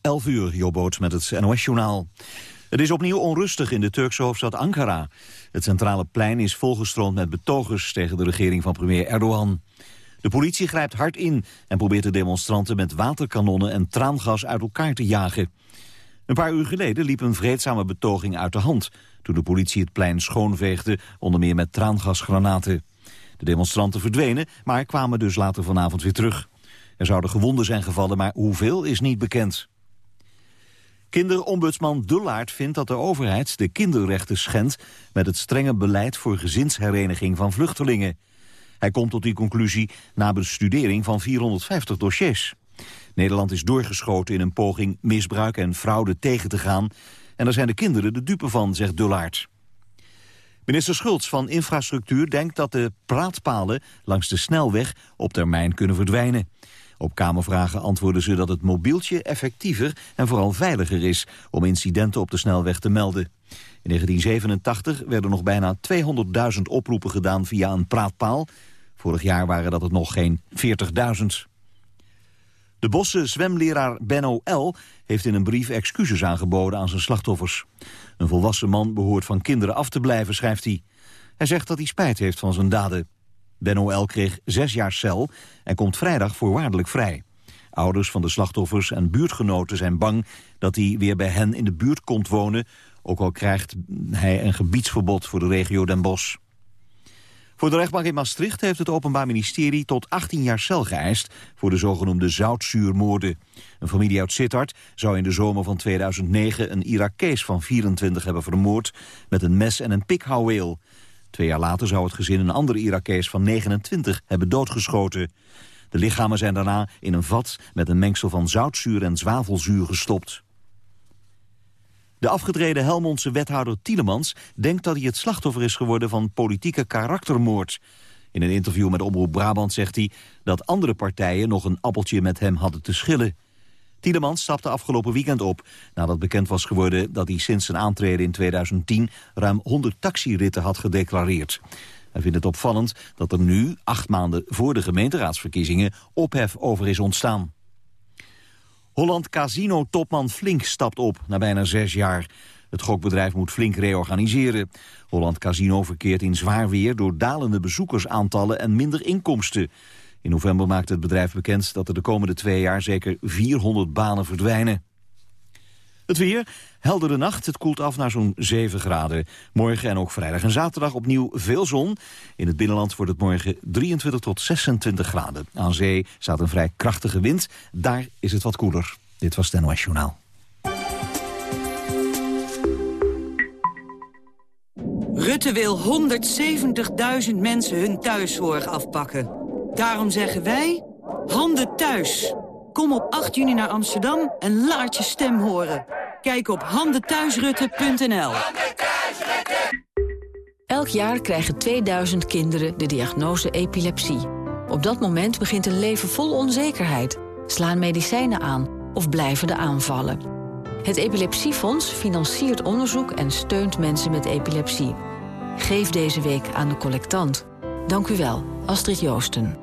11 uur, Jobboot met het NOS-journaal. Het is opnieuw onrustig in de Turkse hoofdstad Ankara. Het centrale plein is volgestroomd met betogers tegen de regering van premier Erdogan. De politie grijpt hard in en probeert de demonstranten met waterkanonnen en traangas uit elkaar te jagen. Een paar uur geleden liep een vreedzame betoging uit de hand... toen de politie het plein schoonveegde, onder meer met traangasgranaten. De demonstranten verdwenen, maar kwamen dus later vanavond weer terug. Er zouden gewonden zijn gevallen, maar hoeveel is niet bekend. Kinderombudsman Dullaert vindt dat de overheid de kinderrechten schendt... met het strenge beleid voor gezinshereniging van vluchtelingen. Hij komt tot die conclusie na bestudering van 450 dossiers. Nederland is doorgeschoten in een poging misbruik en fraude tegen te gaan... en daar zijn de kinderen de dupe van, zegt Dullaert. Minister Schultz van Infrastructuur denkt dat de praatpalen langs de snelweg op termijn kunnen verdwijnen. Op Kamervragen antwoorden ze dat het mobieltje effectiever en vooral veiliger is om incidenten op de snelweg te melden. In 1987 werden nog bijna 200.000 oproepen gedaan via een praatpaal. Vorig jaar waren dat het nog geen 40.000. De Bosse zwemleraar Benno L. heeft in een brief excuses aangeboden aan zijn slachtoffers. Een volwassen man behoort van kinderen af te blijven, schrijft hij. Hij zegt dat hij spijt heeft van zijn daden. Ben L. kreeg zes jaar cel en komt vrijdag voorwaardelijk vrij. Ouders van de slachtoffers en buurtgenoten zijn bang dat hij weer bij hen in de buurt komt wonen, ook al krijgt hij een gebiedsverbod voor de regio Den Bosch. Voor de rechtbank in Maastricht heeft het Openbaar Ministerie tot 18 jaar cel geëist voor de zogenoemde zoutzuurmoorden. Een familie uit Sittard zou in de zomer van 2009 een Irakees van 24 hebben vermoord met een mes en een pikhouweel. Twee jaar later zou het gezin een andere Irakees van 29 hebben doodgeschoten. De lichamen zijn daarna in een vat met een mengsel van zoutzuur en zwavelzuur gestopt. De afgetreden Helmondse wethouder Tielemans denkt dat hij het slachtoffer is geworden van politieke karaktermoord. In een interview met Omroep Brabant zegt hij dat andere partijen nog een appeltje met hem hadden te schillen. Tielemans stapte afgelopen weekend op nadat bekend was geworden dat hij sinds zijn aantreden in 2010 ruim 100 taxiritten had gedeclareerd. Hij vindt het opvallend dat er nu, acht maanden voor de gemeenteraadsverkiezingen, ophef over is ontstaan. Holland Casino-topman Flink stapt op na bijna zes jaar. Het gokbedrijf moet flink reorganiseren. Holland Casino verkeert in zwaar weer door dalende bezoekersaantallen en minder inkomsten. In november maakte het bedrijf bekend dat er de komende twee jaar zeker 400 banen verdwijnen. Het weer, heldere nacht, het koelt af naar zo'n 7 graden. Morgen en ook vrijdag en zaterdag opnieuw veel zon. In het binnenland wordt het morgen 23 tot 26 graden. Aan zee staat een vrij krachtige wind, daar is het wat koeler. Dit was het NOS Journaal. Rutte wil 170.000 mensen hun thuiszorg afpakken. Daarom zeggen wij, handen thuis. Kom op 8 juni naar Amsterdam en laat je stem horen. Kijk op handenthuisrutte.nl. Elk jaar krijgen 2000 kinderen de diagnose epilepsie. Op dat moment begint een leven vol onzekerheid. Slaan medicijnen aan of blijven de aanvallen. Het Epilepsiefonds financiert onderzoek en steunt mensen met epilepsie. Geef deze week aan de collectant. Dank u wel, Astrid Joosten.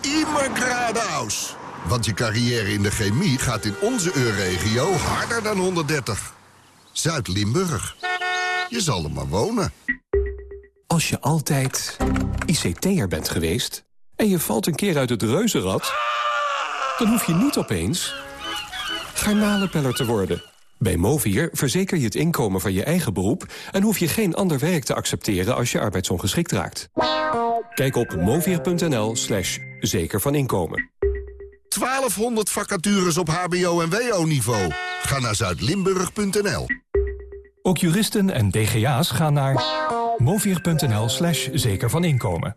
Immergradaus. Want je carrière in de chemie gaat in onze EU-regio harder dan 130. Zuid-Limburg. Je zal er maar wonen. Als je altijd ICT'er bent geweest en je valt een keer uit het reuzenrad... dan hoef je niet opeens garnalenpeller te worden. Bij Movier verzeker je het inkomen van je eigen beroep... en hoef je geen ander werk te accepteren als je arbeidsongeschikt raakt. Kijk op movier.nl slash zeker van inkomen. 1200 vacatures op hbo- en wo-niveau. Ga naar zuidlimburg.nl. Ook juristen en DGA's gaan naar movier.nl slash zeker van inkomen.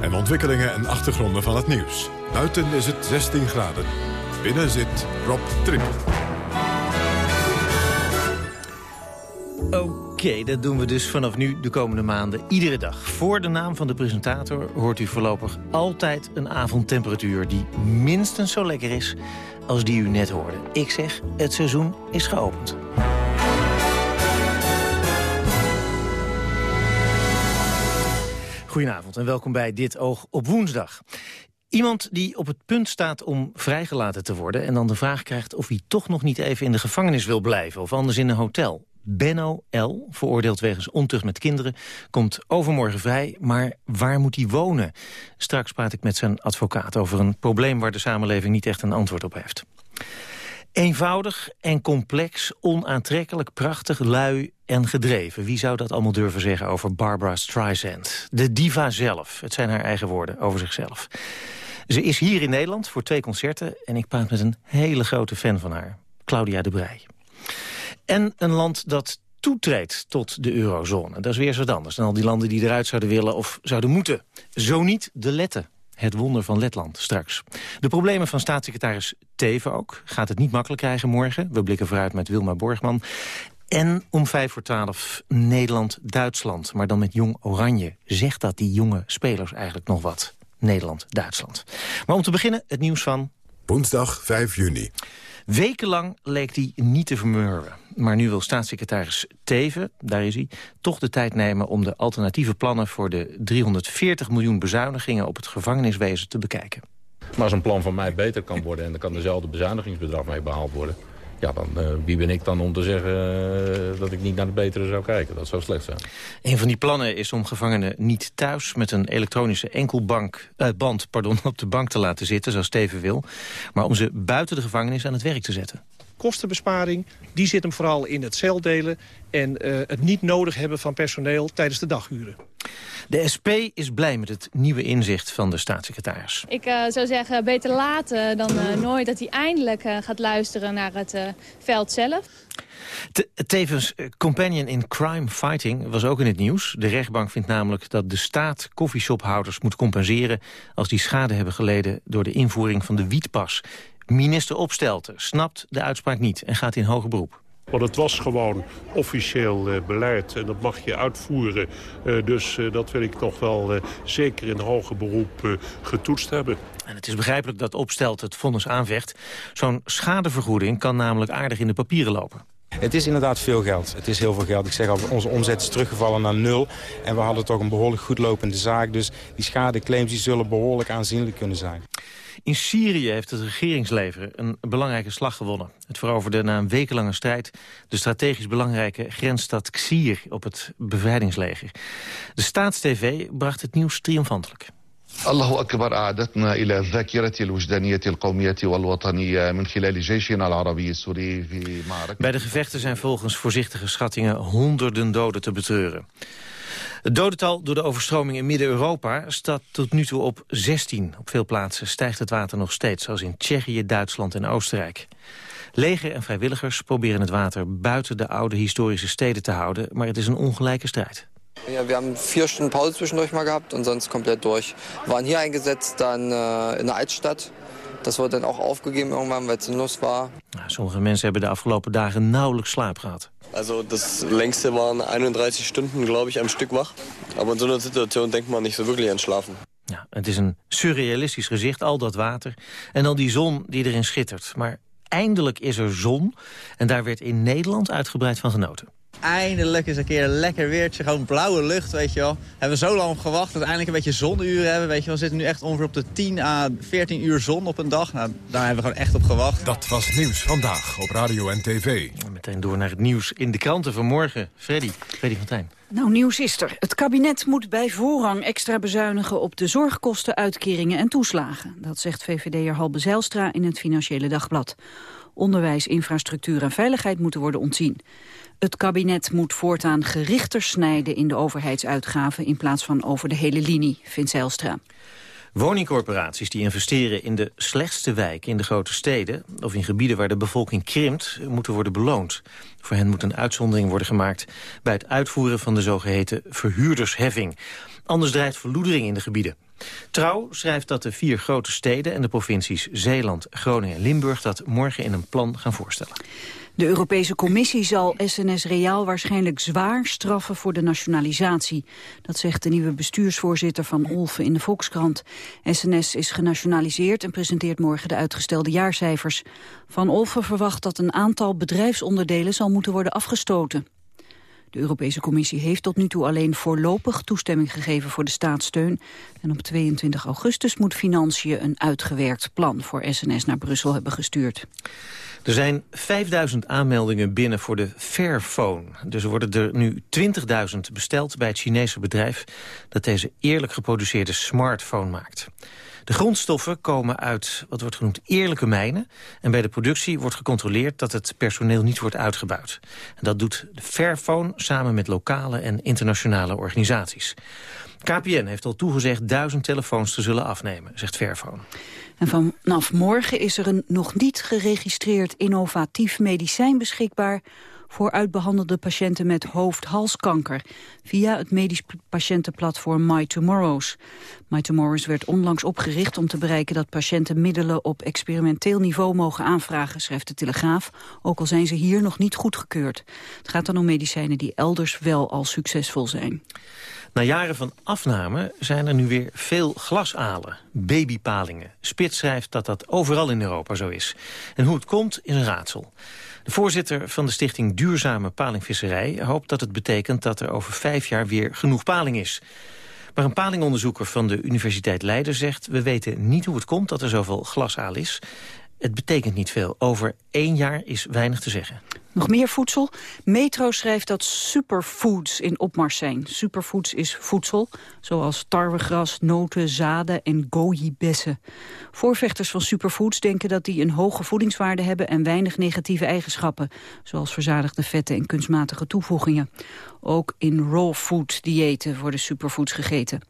En ontwikkelingen en achtergronden van het nieuws. Buiten is het 16 graden. Binnen zit Rob Trip. Oké, dat doen we dus vanaf nu de komende maanden iedere dag. Voor de naam van de presentator hoort u voorlopig altijd een avondtemperatuur... die minstens zo lekker is als die u net hoorde. Ik zeg, het seizoen is geopend. Goedenavond en welkom bij Dit Oog op woensdag. Iemand die op het punt staat om vrijgelaten te worden... en dan de vraag krijgt of hij toch nog niet even in de gevangenis wil blijven... of anders in een hotel. Benno L., veroordeeld wegens ontucht met kinderen, komt overmorgen vrij. Maar waar moet hij wonen? Straks praat ik met zijn advocaat over een probleem... waar de samenleving niet echt een antwoord op heeft. Eenvoudig en complex, onaantrekkelijk, prachtig, lui en gedreven. Wie zou dat allemaal durven zeggen over Barbara Streisand? De diva zelf, het zijn haar eigen woorden over zichzelf. Ze is hier in Nederland voor twee concerten... en ik praat met een hele grote fan van haar, Claudia de Brij. En een land dat toetreedt tot de eurozone. Dat is weer zo anders dan al die landen die eruit zouden willen of zouden moeten. Zo niet de Letten. Het wonder van Letland straks. De problemen van staatssecretaris Teven ook. Gaat het niet makkelijk krijgen morgen. We blikken vooruit met Wilma Borgman. En om vijf voor twaalf Nederland-Duitsland. Maar dan met Jong Oranje. Zegt dat die jonge spelers eigenlijk nog wat? Nederland-Duitsland. Maar om te beginnen het nieuws van... Woensdag 5 juni. Wekenlang leek hij niet te vermurwen. Maar nu wil staatssecretaris Teven, daar is hij, toch de tijd nemen... om de alternatieve plannen voor de 340 miljoen bezuinigingen... op het gevangeniswezen te bekijken. Maar als een plan van mij beter kan worden... en er kan dezelfde bezuinigingsbedrag mee behaald worden... ja, dan uh, wie ben ik dan om te zeggen uh, dat ik niet naar de betere zou kijken. Dat zou slecht zijn. Een van die plannen is om gevangenen niet thuis... met een elektronische enkelbank, uh, band pardon, op de bank te laten zitten, zoals Steven wil... maar om ze buiten de gevangenis aan het werk te zetten kostenbesparing, die zit hem vooral in het celdelen... en uh, het niet nodig hebben van personeel tijdens de daguren. De SP is blij met het nieuwe inzicht van de staatssecretaris. Ik uh, zou zeggen, beter laten dan uh, nooit dat hij eindelijk gaat luisteren naar het veld zelf. Te, tevens companion in crime fighting was ook in het nieuws. De rechtbank vindt namelijk dat de staat koffieshophouders moet compenseren... als die schade hebben geleden door de invoering van de wietpas. Minister Opstelten snapt de uitspraak niet en gaat in hoger beroep. Want het was gewoon officieel uh, beleid en dat mag je uitvoeren. Uh, dus uh, dat wil ik toch wel zeker in hoger beroep getoetst hebben. En het is begrijpelijk dat Opstelt het vonnis aanvecht. Zo'n schadevergoeding kan namelijk aardig in de papieren lopen. Het is inderdaad veel geld. Het is heel veel geld. Ik zeg al, onze omzet is teruggevallen naar nul. En we hadden toch een behoorlijk goed lopende zaak. Dus die schadeclaims die zullen behoorlijk aanzienlijk kunnen zijn. In Syrië heeft het regeringsleger een belangrijke slag gewonnen. Het veroverde na een wekenlange strijd de strategisch belangrijke grensstad Xir op het bevrijdingsleger. De Staatstv bracht het nieuws triomfantelijk. الله أكبر أعادتنا إلى الذاكرة الوجدانية القومية والوطنية من خلال جيشنا العربي السوري في معركة Bij de gevechten zijn volgens voorzichtige schattingen honderden doden te betreuren. Het dodental door de overstroming in Midden-Europa staat tot nu toe op 16. Op veel plaatsen stijgt het water nog steeds, zoals in Tsjechië, Duitsland en Oostenrijk. Leger en vrijwilligers proberen het water buiten de oude historische steden te houden, maar het is een ongelijke strijd. Ja, wir haben vier Stunden Pause zwischendurch mal gehabt sonst komplett. Wir waren hier eingesetzt, dann äh, in der Altstadt. Das wurde dann auch aufgegeben irgendwann, weil es sinnlos war. sommige mensen hebben de afgelopen dagen nauwelijks slaap gehad. Also das längste waren 31 Stunden, glaube ich, am Stück wach. Aber in so einer Situation denkt man nicht so wirklich aan slapen. Ja, het is een surrealistisch gezicht, al dat water. En dan die zon die erin schittert. Maar eindelijk is er zon. En daar werd in Nederland uitgebreid van genoten. Eindelijk eens een keer een lekker weertje, gewoon blauwe lucht, weet je wel. Hebben we zo lang op gewacht dat we eindelijk een beetje zonuren hebben, weet je wel. We zitten nu echt ongeveer op de 10 à 14 uur zon op een dag. Nou, daar hebben we gewoon echt op gewacht. Dat was Nieuws Vandaag op Radio en TV. Meteen door naar het nieuws in de kranten vanmorgen. Freddy, Freddy van Tijn. Nou, nieuws is er. Het kabinet moet bij voorrang extra bezuinigen op de zorgkosten, uitkeringen en toeslagen. Dat zegt VVD'er Halbe Zijlstra in het Financiële Dagblad. Onderwijs, infrastructuur en veiligheid moeten worden ontzien. Het kabinet moet voortaan gerichter snijden in de overheidsuitgaven... in plaats van over de hele linie, vindt Zijlstra. Woningcorporaties die investeren in de slechtste wijken in de grote steden... of in gebieden waar de bevolking krimpt, moeten worden beloond. Voor hen moet een uitzondering worden gemaakt... bij het uitvoeren van de zogeheten verhuurdersheffing. Anders drijft verloedering in de gebieden. Trouw schrijft dat de vier grote steden en de provincies Zeeland, Groningen en Limburg... dat morgen in een plan gaan voorstellen. De Europese Commissie zal SNS Reaal waarschijnlijk zwaar straffen voor de nationalisatie. Dat zegt de nieuwe bestuursvoorzitter van Olfen in de Volkskrant. SNS is genationaliseerd en presenteert morgen de uitgestelde jaarcijfers. Van Olfen verwacht dat een aantal bedrijfsonderdelen zal moeten worden afgestoten. De Europese Commissie heeft tot nu toe alleen voorlopig toestemming gegeven voor de staatssteun. En op 22 augustus moet Financiën een uitgewerkt plan voor SNS naar Brussel hebben gestuurd. Er zijn 5000 aanmeldingen binnen voor de Fairphone. Dus er worden er nu 20.000 besteld bij het Chinese bedrijf... dat deze eerlijk geproduceerde smartphone maakt. De grondstoffen komen uit wat wordt genoemd eerlijke mijnen. En bij de productie wordt gecontroleerd dat het personeel niet wordt uitgebuit. En dat doet de Fairphone samen met lokale en internationale organisaties. KPN heeft al toegezegd duizend telefoons te zullen afnemen, zegt Fairphone. En vanaf morgen is er een nog niet geregistreerd innovatief medicijn beschikbaar voor uitbehandelde patiënten met hoofd-halskanker via het medisch patiëntenplatform My Tomorrows. My Tomorrows werd onlangs opgericht om te bereiken dat patiënten middelen op experimenteel niveau mogen aanvragen, schrijft de Telegraaf, ook al zijn ze hier nog niet goedgekeurd. Het gaat dan om medicijnen die elders wel al succesvol zijn. Na jaren van afname zijn er nu weer veel glasalen, babypalingen. Spits schrijft dat dat overal in Europa zo is. En hoe het komt is een raadsel. De voorzitter van de stichting Duurzame Palingvisserij hoopt dat het betekent dat er over vijf jaar weer genoeg paling is. Maar een palingonderzoeker van de Universiteit Leiden zegt... we weten niet hoe het komt dat er zoveel glasaal is. Het betekent niet veel. Over één jaar is weinig te zeggen. Nog meer voedsel? Metro schrijft dat superfoods in opmars zijn. Superfoods is voedsel, zoals tarwegras, noten, zaden en goji-bessen. Voorvechters van superfoods denken dat die een hoge voedingswaarde hebben... en weinig negatieve eigenschappen, zoals verzadigde vetten en kunstmatige toevoegingen. Ook in raw food diëten worden superfoods gegeten.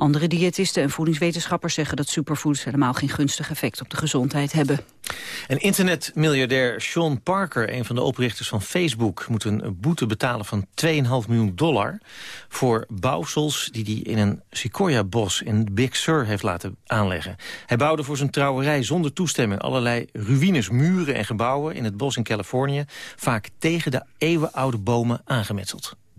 Andere diëtisten en voedingswetenschappers zeggen dat superfoods helemaal geen gunstig effect op de gezondheid hebben. En internetmiljardair Sean Parker, een van de oprichters van Facebook... moet een boete betalen van 2,5 miljoen dollar... voor bouwsels die hij in een sequoia-bos in Big Sur heeft laten aanleggen. Hij bouwde voor zijn trouwerij zonder toestemming... allerlei ruïnes, muren en gebouwen in het bos in Californië... vaak tegen de eeuwenoude bomen aangemetseld.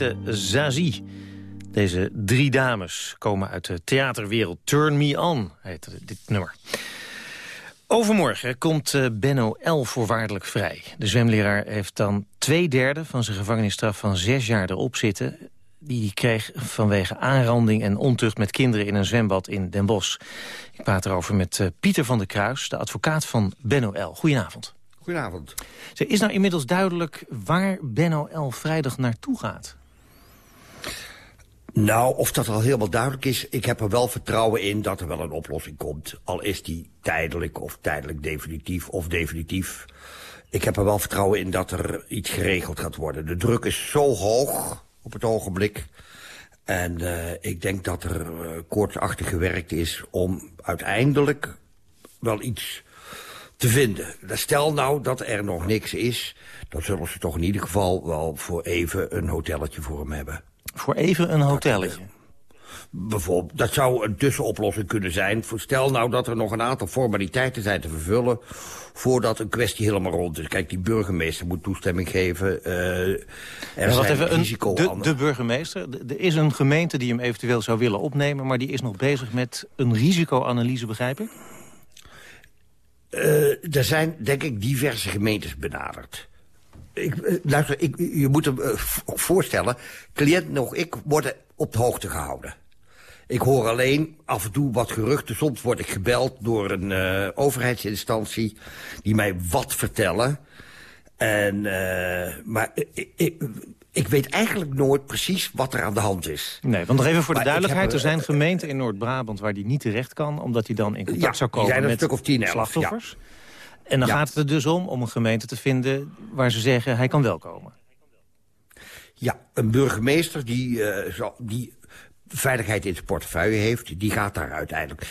Heten Zazie. Deze drie dames komen uit de theaterwereld. Turn Me On heet dit nummer. Overmorgen komt eh, Benno L. voorwaardelijk vrij. De zwemleraar heeft dan twee derde van zijn gevangenisstraf van zes jaar erop zitten. Die hij kreeg vanwege aanranding en ontucht met kinderen in een zwembad in Den Bosch. Ik praat erover met eh, Pieter van der Kruis, de advocaat van Benno L. Goedenavond. Goedenavond. Is nou inmiddels duidelijk waar Benno L. vrijdag naartoe gaat? Nou, of dat al helemaal duidelijk is... ik heb er wel vertrouwen in dat er wel een oplossing komt. Al is die tijdelijk of tijdelijk definitief of definitief. Ik heb er wel vertrouwen in dat er iets geregeld gaat worden. De druk is zo hoog op het ogenblik... En uh, ik denk dat er uh, koortsachtig gewerkt is om uiteindelijk wel iets te vinden. Stel nou dat er nog niks is, dan zullen ze toch in ieder geval wel voor even een hotelletje voor hem hebben. Voor even een hotelletje? Bijvoorbeeld, dat zou een tussenoplossing kunnen zijn. Stel nou dat er nog een aantal formaliteiten zijn te vervullen... voordat een kwestie helemaal rond is. Kijk, die burgemeester moet toestemming geven. Uh, er ja, even, een, de, de, burgemeester, er is een gemeente die hem eventueel zou willen opnemen... maar die is nog bezig met een risicoanalyse, begrijp ik? Uh, er zijn, denk ik, diverse gemeentes benaderd. Ik, uh, luister, ik, je moet hem uh, voorstellen, cliënt nog ik worden op de hoogte gehouden. Ik hoor alleen af en toe wat geruchten. Soms word ik gebeld door een overheidsinstantie die mij wat vertellen. En, maar ik, ik weet eigenlijk nooit precies wat er aan de hand is. Nee, want nog even voor de duidelijkheid. Er zijn gemeenten in Noord-Brabant waar die niet terecht kan... omdat hij dan in contact ja, zou komen zijn met een stuk of 10, 11, slachtoffers. Ja. En dan gaat het er dus om om een gemeente te vinden waar ze zeggen... hij kan wel komen. Ja, een burgemeester die, uh, die veiligheid in zijn portefeuille heeft... die gaat daar uiteindelijk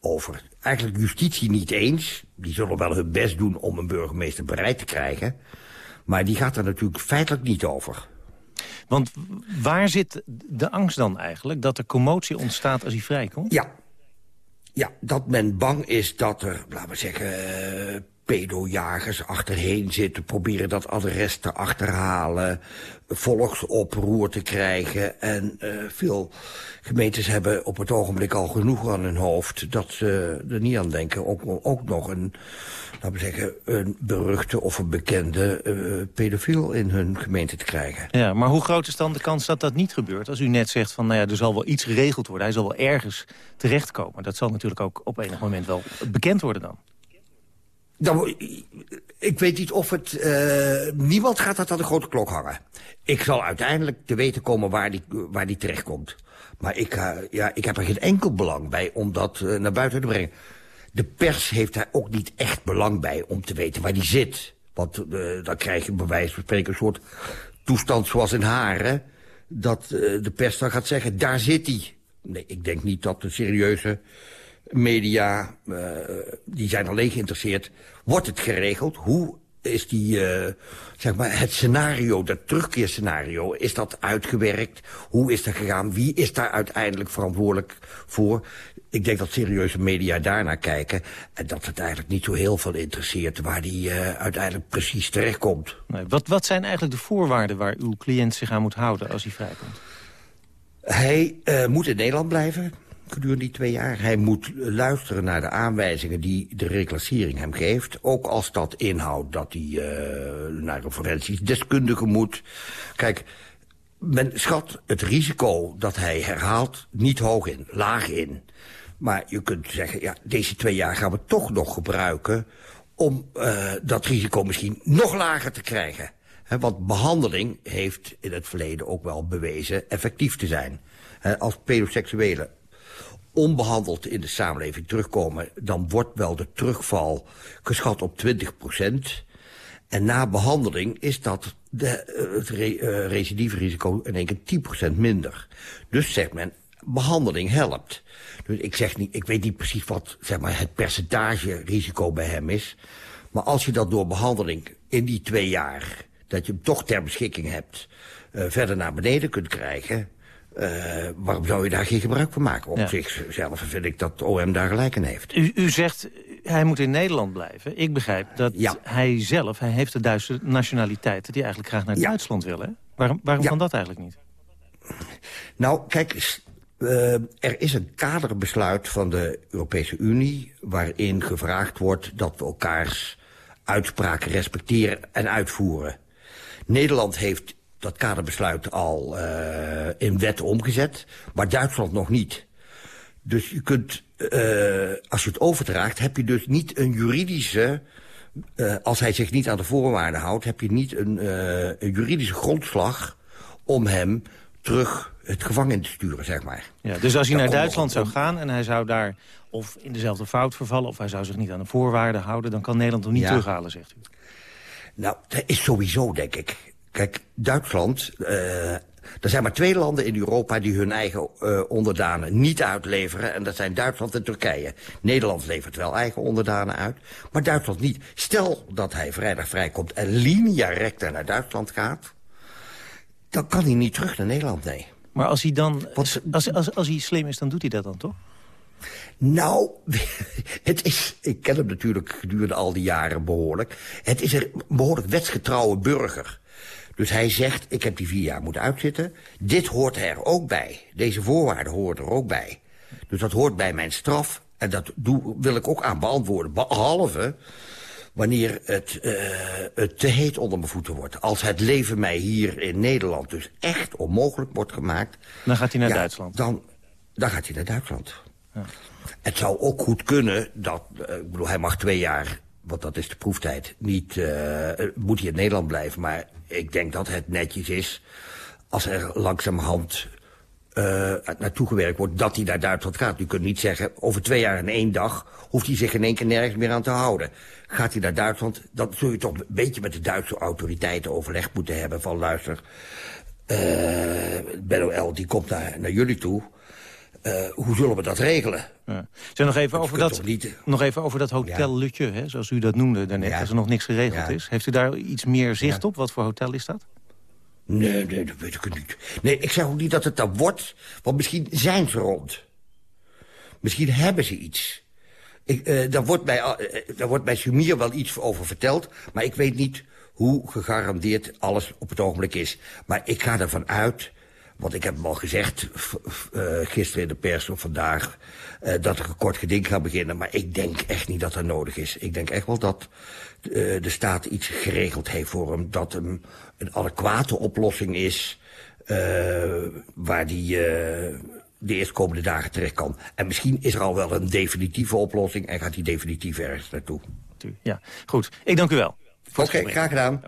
over. Eigenlijk justitie niet eens. Die zullen wel hun best doen om een burgemeester bereid te krijgen... Maar die gaat er natuurlijk feitelijk niet over. Want waar zit de angst dan eigenlijk? Dat er commotie ontstaat als hij vrijkomt? Ja, ja dat men bang is dat er, laten we zeggen... Pedojagers achterheen zitten, proberen dat adres te achterhalen, volksoproer te krijgen. En uh, veel gemeentes hebben op het ogenblik al genoeg aan hun hoofd dat ze er niet aan denken. Ook, ook nog een laten we zeggen, een beruchte of een bekende uh, pedofiel in hun gemeente te krijgen. Ja, maar hoe groot is dan de kans dat dat niet gebeurt? Als u net zegt van, nou ja, er zal wel iets geregeld worden. Hij zal wel ergens terechtkomen. Dat zal natuurlijk ook op enig moment wel bekend worden dan. Dan ik weet niet of het... Uh, niemand gaat dat aan de grote klok hangen. Ik zal uiteindelijk te weten komen waar die, waar die terechtkomt. Maar ik, uh, ja, ik heb er geen enkel belang bij om dat uh, naar buiten te brengen. De pers heeft daar ook niet echt belang bij om te weten waar die zit. Want dan krijg je bij wijze van spreken een soort toestand zoals in Haren... dat de pers dan gaat zeggen, daar zit hij. Nee, ik denk niet dat de serieuze media, uh, die zijn alleen geïnteresseerd... wordt het geregeld? Hoe is die, uh, zeg maar, het scenario, dat terugkeerscenario, is dat uitgewerkt? Hoe is dat gegaan? Wie is daar uiteindelijk verantwoordelijk voor? Ik denk dat serieuze media daarnaar kijken... en dat het eigenlijk niet zo heel veel interesseert... waar die uh, uiteindelijk precies terechtkomt. Nee, wat, wat zijn eigenlijk de voorwaarden waar uw cliënt zich aan moet houden als hij vrijkomt? Hij uh, moet in Nederland blijven gedurende die twee jaar. Hij moet luisteren naar de aanwijzingen die de reclassering hem geeft. Ook als dat inhoudt dat hij uh, naar een forensisch deskundige moet. Kijk, men schat het risico dat hij herhaalt niet hoog in, laag in. Maar je kunt zeggen, ja, deze twee jaar gaan we toch nog gebruiken... om uh, dat risico misschien nog lager te krijgen. Want behandeling heeft in het verleden ook wel bewezen effectief te zijn. Als pedoseksuelen onbehandeld in de samenleving terugkomen... dan wordt wel de terugval geschat op 20 procent. En na behandeling is dat de, het re, recidiverisico in één keer 10 procent minder. Dus zegt men, behandeling helpt. Dus ik, zeg niet, ik weet niet precies wat zeg maar, het percentage risico bij hem is. Maar als je dat door behandeling in die twee jaar... dat je hem toch ter beschikking hebt... Uh, verder naar beneden kunt krijgen... Uh, waarom zou je daar geen gebruik van maken? Op ja. zichzelf vind ik dat OM daar gelijk in heeft. U, u zegt, hij moet in Nederland blijven. Ik begrijp dat ja. hij zelf, hij heeft de Duitse nationaliteit... die eigenlijk graag naar ja. Duitsland wil, hè? Waarom, waarom kan dat eigenlijk niet? Nou, kijk, uh, er is een kaderbesluit van de Europese Unie... waarin gevraagd wordt dat we elkaars uitspraken respecteren en uitvoeren. Nederland heeft dat kaderbesluit al uh, in wet omgezet, maar Duitsland nog niet. Dus je kunt, uh, als je het overdraagt, heb je dus niet een juridische... Uh, als hij zich niet aan de voorwaarden houdt, heb je niet een, een juridische grondslag om hem terug het gevangen te sturen, zeg maar. Ja, dus als hij naar Duitsland zou gaan en hij zou daar of in dezelfde fout vervallen... of hij zou zich niet aan de voorwaarden houden... dan kan Nederland hem niet terughalen, zegt u. Nou, dat is sowieso, denk ik. Kijk, Duitsland... Uh, er zijn maar twee landen in Europa die hun eigen uh, onderdanen niet uitleveren. En dat zijn Duitsland en Turkije. Nederland levert wel eigen onderdanen uit, maar Duitsland niet. Stel dat hij vrijdag vrijkomt en linea recta naar Duitsland gaat... dan kan hij niet terug naar Nederland, nee. Maar als hij dan, als, als, als hij slim is, dan doet hij dat dan toch? Nou, het is, ik ken hem natuurlijk gedurende al die jaren behoorlijk. Het is een behoorlijk wetsgetrouwe burger. Dus hij zegt, ik heb die vier jaar moeten uitzitten. Dit hoort er ook bij. Deze voorwaarden hoort er ook bij. Dus dat hoort bij mijn straf. En dat doe, wil ik ook aan beantwoorden. Behalve wanneer het, uh, het te heet onder mijn voeten wordt. Als het leven mij hier in Nederland dus echt onmogelijk wordt gemaakt... Dan gaat hij naar Duitsland? Dan, dan gaat hij naar Duitsland. Ja. Het zou ook goed kunnen dat... Uh, ik bedoel, hij mag twee jaar, want dat is de proeftijd... niet uh, moet hij in Nederland blijven. Maar ik denk dat het netjes is... als er langzamerhand uh, naartoe gewerkt wordt dat hij naar Duitsland gaat. U kunt niet zeggen, over twee jaar en één dag... hoeft hij zich in één keer nergens meer aan te houden. Gaat hij naar Duitsland, dan zul je toch een beetje met de Duitse autoriteiten overleg moeten hebben... van luister, uh, Ben die komt naar, naar jullie toe... Uh, hoe zullen we dat regelen? Ja. Zeg, nog, even over dat, nog even over dat hotel ja. Lutje, hè, zoals u dat noemde daarnet, ja. als er nog niks geregeld is. Heeft u daar iets meer zicht op? Wat voor hotel is dat? Nee, nee, dat weet ik niet. Nee, ik zeg ook niet dat het dat wordt, want misschien zijn ze rond. Misschien hebben ze iets. Ik, uh, daar, wordt mij, uh, daar wordt mij Sumir wel iets over verteld, maar ik weet niet hoe gegarandeerd alles op het ogenblik is. Maar ik ga ervan uit, want ik heb hem al gezegd uh, gisteren in de pers of vandaag... Uh, dat er een kort geding gaat beginnen. Maar ik denk echt niet dat dat nodig is. Ik denk echt wel dat uh, de staat iets geregeld heeft voor hem. Dat hem een adequate oplossing is... waar die de eerstkomende dagen terecht kan. En misschien is er al wel een definitieve oplossing... en gaat hij definitief ergens naartoe. Ja, goed. Ik dank u wel. Oké, okay, graag gedaan.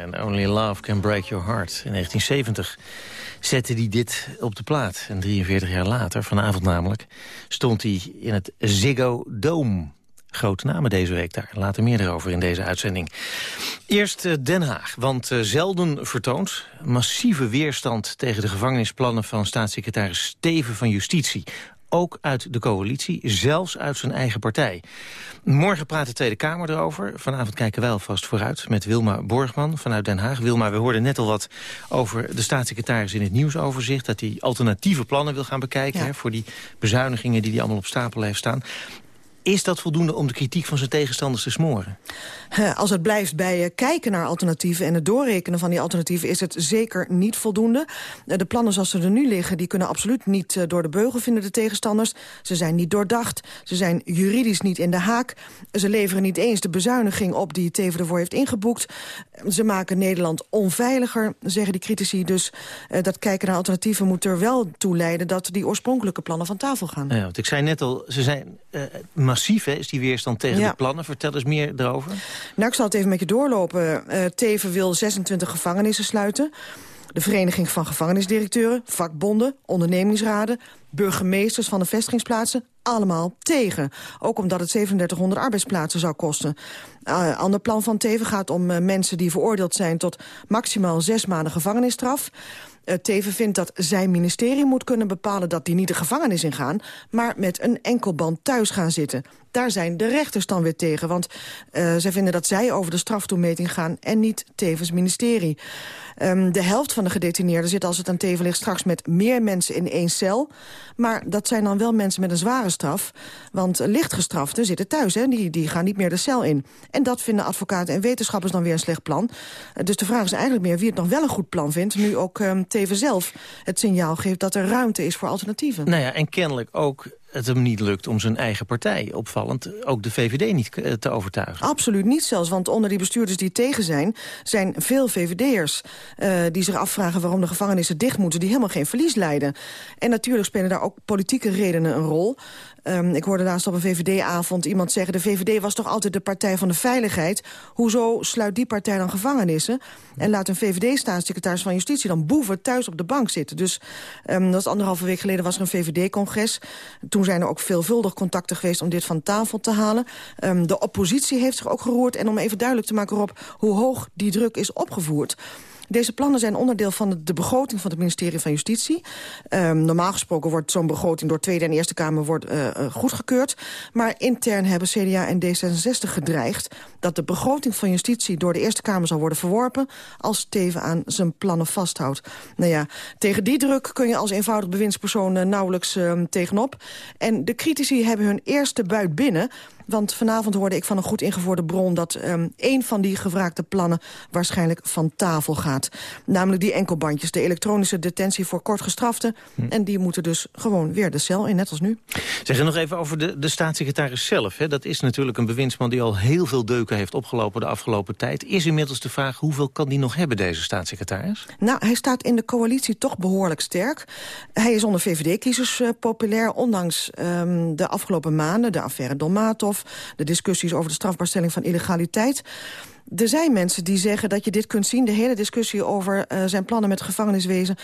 En Only Love Can Break Your Heart. In 1970 zette hij dit op de plaat. En 43 jaar later, vanavond namelijk, stond hij in het Ziggo Dome. Grote namen deze week daar. Later meer erover in deze uitzending. Eerst eh, Den Haag, want uh, zelden vertoond... massieve weerstand tegen de gevangenisplannen van staatssecretaris Steven van Justitie ook uit de coalitie, zelfs uit zijn eigen partij. Morgen praat de Tweede Kamer erover. Vanavond kijken wij alvast vooruit met Wilma Borgman vanuit Den Haag. Wilma, we hoorden net al wat over de staatssecretaris in het nieuwsoverzicht... dat hij alternatieve plannen wil gaan bekijken... Hè, voor die bezuinigingen die hij allemaal op stapel heeft staan. Is dat voldoende om de kritiek van zijn tegenstanders te smoren? Als het blijft bij eh, kijken naar alternatieven en het doorrekenen van die alternatieven... is het zeker niet voldoende. Eh, de plannen zoals ze er nu liggen, die kunnen absoluut niet eh, door de beugel vinden, de tegenstanders. Ze zijn niet doordacht, ze zijn juridisch niet in de haak. Ze leveren niet eens de bezuiniging op die Teven ervoor heeft ingeboekt. Ze maken Nederland onveiliger, zeggen die critici. Dus dat kijken naar alternatieven moet er wel toe leiden... dat die oorspronkelijke plannen van tafel gaan. Ja, want ik zei net al, ze zijn massief, hè, is die weerstand tegen de plannen. Vertel eens meer erover. Nou, ik zal het even met je doorlopen. Uh, Teven wil 26 gevangenissen sluiten. De Vereniging van Gevangenisdirecteuren, vakbonden, ondernemingsraden... burgemeesters van de vestigingsplaatsen, allemaal tegen. Ook omdat het 3700 arbeidsplaatsen zou kosten. Uh, ander plan van Teven gaat om uh, mensen die veroordeeld zijn... tot maximaal zes maanden gevangenisstraf. Uh, Teven vindt dat zijn ministerie moet kunnen bepalen... dat die niet de gevangenis ingaan, maar met een enkelband thuis gaan zitten. Daar zijn de rechters dan weer tegen, want uh, zij vinden dat zij over de straftoemeting gaan... en niet Tevens ministerie. Um, de helft van de gedetineerden zit als het aan Teven ligt straks met meer mensen in één cel. Maar dat zijn dan wel mensen met een zware straf. Want lichtgestraften zitten thuis, hè? Die, die gaan niet meer de cel in. En dat vinden advocaten en wetenschappers dan weer een slecht plan. Uh, dus de vraag is eigenlijk meer wie het nog wel een goed plan vindt. Nu ook um, Teven zelf het signaal geeft dat er ruimte is voor alternatieven. Nou ja, en kennelijk ook het hem niet lukt om zijn eigen partij, opvallend, ook de VVD niet eh, te overtuigen. Absoluut niet zelfs, want onder die bestuurders die tegen zijn... zijn veel VVD'ers uh, die zich afvragen waarom de gevangenissen dicht moeten... die helemaal geen verlies leiden. En natuurlijk spelen daar ook politieke redenen een rol. Um, ik hoorde laatst op een VVD-avond iemand zeggen... de VVD was toch altijd de partij van de veiligheid. Hoezo sluit die partij dan gevangenissen? En laat een VVD-staatssecretaris van Justitie dan boeven thuis op de bank zitten. Dus um, dat is anderhalve week geleden was er een VVD-congres. Toen zijn er ook veelvuldig contacten geweest om dit van tafel te halen. Um, de oppositie heeft zich ook geroerd. En om even duidelijk te maken, Rob, hoe hoog die druk is opgevoerd... Deze plannen zijn onderdeel van de begroting van het ministerie van Justitie. Um, normaal gesproken wordt zo'n begroting door Tweede en Eerste Kamer wordt, uh, goedgekeurd. Maar intern hebben CDA en D66 gedreigd dat de begroting van Justitie door de Eerste Kamer zal worden verworpen als Teven aan zijn plannen vasthoudt. Nou ja, tegen die druk kun je als eenvoudig bewindspersoon uh, nauwelijks uh, tegenop. En de critici hebben hun eerste buit binnen... Want vanavond hoorde ik van een goed ingevoerde bron... dat um, een van die gevraagde plannen waarschijnlijk van tafel gaat. Namelijk die enkelbandjes, de elektronische detentie voor kortgestraften. Hm. En die moeten dus gewoon weer de cel in, net als nu. Zeg je nog even over de, de staatssecretaris zelf. Hè? Dat is natuurlijk een bewindsman die al heel veel deuken heeft opgelopen de afgelopen tijd. Is inmiddels de vraag, hoeveel kan die nog hebben, deze staatssecretaris? Nou, hij staat in de coalitie toch behoorlijk sterk. Hij is onder VVD-kiezers uh, populair, ondanks um, de afgelopen maanden... de affaire Dolmatov, de discussies over de strafbaarstelling van illegaliteit. Er zijn mensen die zeggen dat je dit kunt zien. De hele discussie over uh, zijn plannen met gevangeniswezen...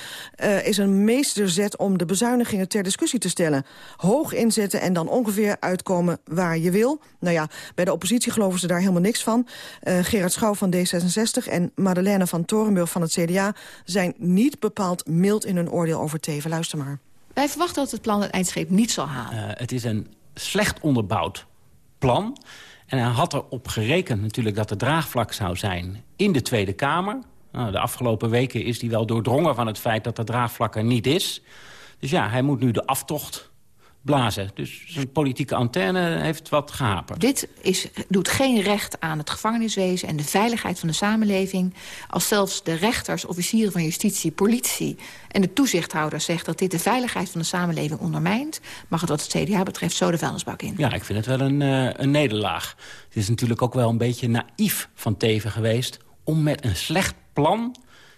Uh, is een meesterzet om de bezuinigingen ter discussie te stellen. Hoog inzetten en dan ongeveer uitkomen waar je wil. Nou ja, bij de oppositie geloven ze daar helemaal niks van. Uh, Gerard Schouw van D66 en Madeleine van Torenburg van het CDA... zijn niet bepaald mild in hun oordeel over Teven. Luister maar. Wij verwachten dat het plan het eindstreep niet zal halen. het is een slecht onderbouwd plan. En hij had erop gerekend natuurlijk dat er draagvlak zou zijn in de Tweede Kamer. Nou, de afgelopen weken is hij wel doordrongen van het feit dat er draagvlak er niet is. Dus ja, hij moet nu de aftocht blazen. Dus zijn politieke antenne heeft wat gehaperd. Dit is, doet geen recht aan het gevangeniswezen en de veiligheid van de samenleving. Als zelfs de rechters, officieren van justitie, politie en de toezichthouders zeggen dat dit de veiligheid van de samenleving ondermijnt, mag het wat het CDA betreft zo de vuilnisbak in. Ja, ik vind het wel een, uh, een nederlaag. Het is natuurlijk ook wel een beetje naïef van Teven geweest om met een slecht plan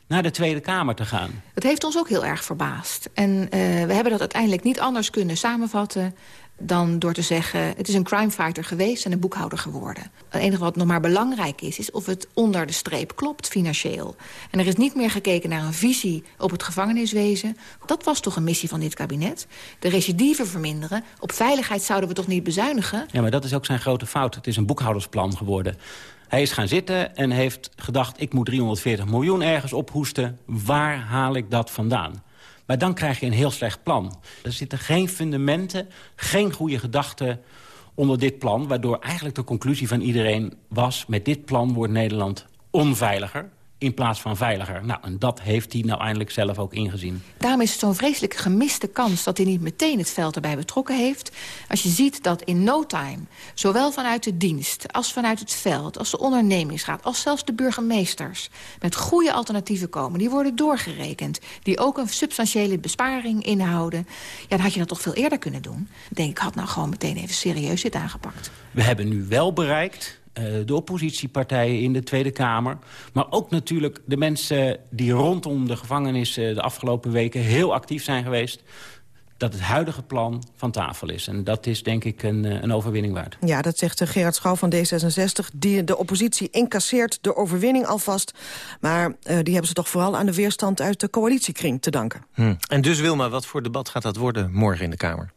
naar de Tweede Kamer te gaan. Het heeft ons ook heel erg verbaasd. En uh, we hebben dat uiteindelijk niet anders kunnen samenvatten... dan door te zeggen... het is een crimefighter geweest en een boekhouder geworden. Het enige wat nog maar belangrijk is... is of het onder de streep klopt financieel. En er is niet meer gekeken naar een visie op het gevangeniswezen. Dat was toch een missie van dit kabinet. De recidive verminderen. Op veiligheid zouden we toch niet bezuinigen? Ja, maar dat is ook zijn grote fout. Het is een boekhoudersplan geworden. Hij is gaan zitten en heeft gedacht... ik moet 340 miljoen ergens ophoesten. Waar haal ik dat vandaan? Maar dan krijg je een heel slecht plan. Er zitten geen fundamenten, geen goede gedachten onder dit plan... waardoor eigenlijk de conclusie van iedereen was... met dit plan wordt Nederland onveiliger in plaats van veiliger. Nou, en dat heeft hij nou eindelijk zelf ook ingezien. Daarom is het zo'n vreselijk gemiste kans dat hij niet meteen het veld erbij betrokken heeft. Als je ziet dat in no time, zowel vanuit de dienst als vanuit het veld... als de ondernemingsraad, als zelfs de burgemeesters... met goede alternatieven komen, die worden doorgerekend... die ook een substantiële besparing inhouden... ja, dan had je dat toch veel eerder kunnen doen. Ik denk, ik had nou gewoon meteen even serieus dit aangepakt. We hebben nu wel bereikt de oppositiepartijen in de Tweede Kamer. Maar ook natuurlijk de mensen die rondom de gevangenis eh, de afgelopen weken heel actief zijn geweest dat het huidige plan van tafel is. En dat is denk ik een, eh, een overwinning waard. Ja, dat zegt Gerard Schouw van D66. Die, de oppositie incasseert de overwinning alvast. Maar uh, die hebben ze toch vooral aan de weerstand uit de coalitiekring te danken. Hm. En dus Wilma, wat voor debat gaat dat worden morgen in de Kamer?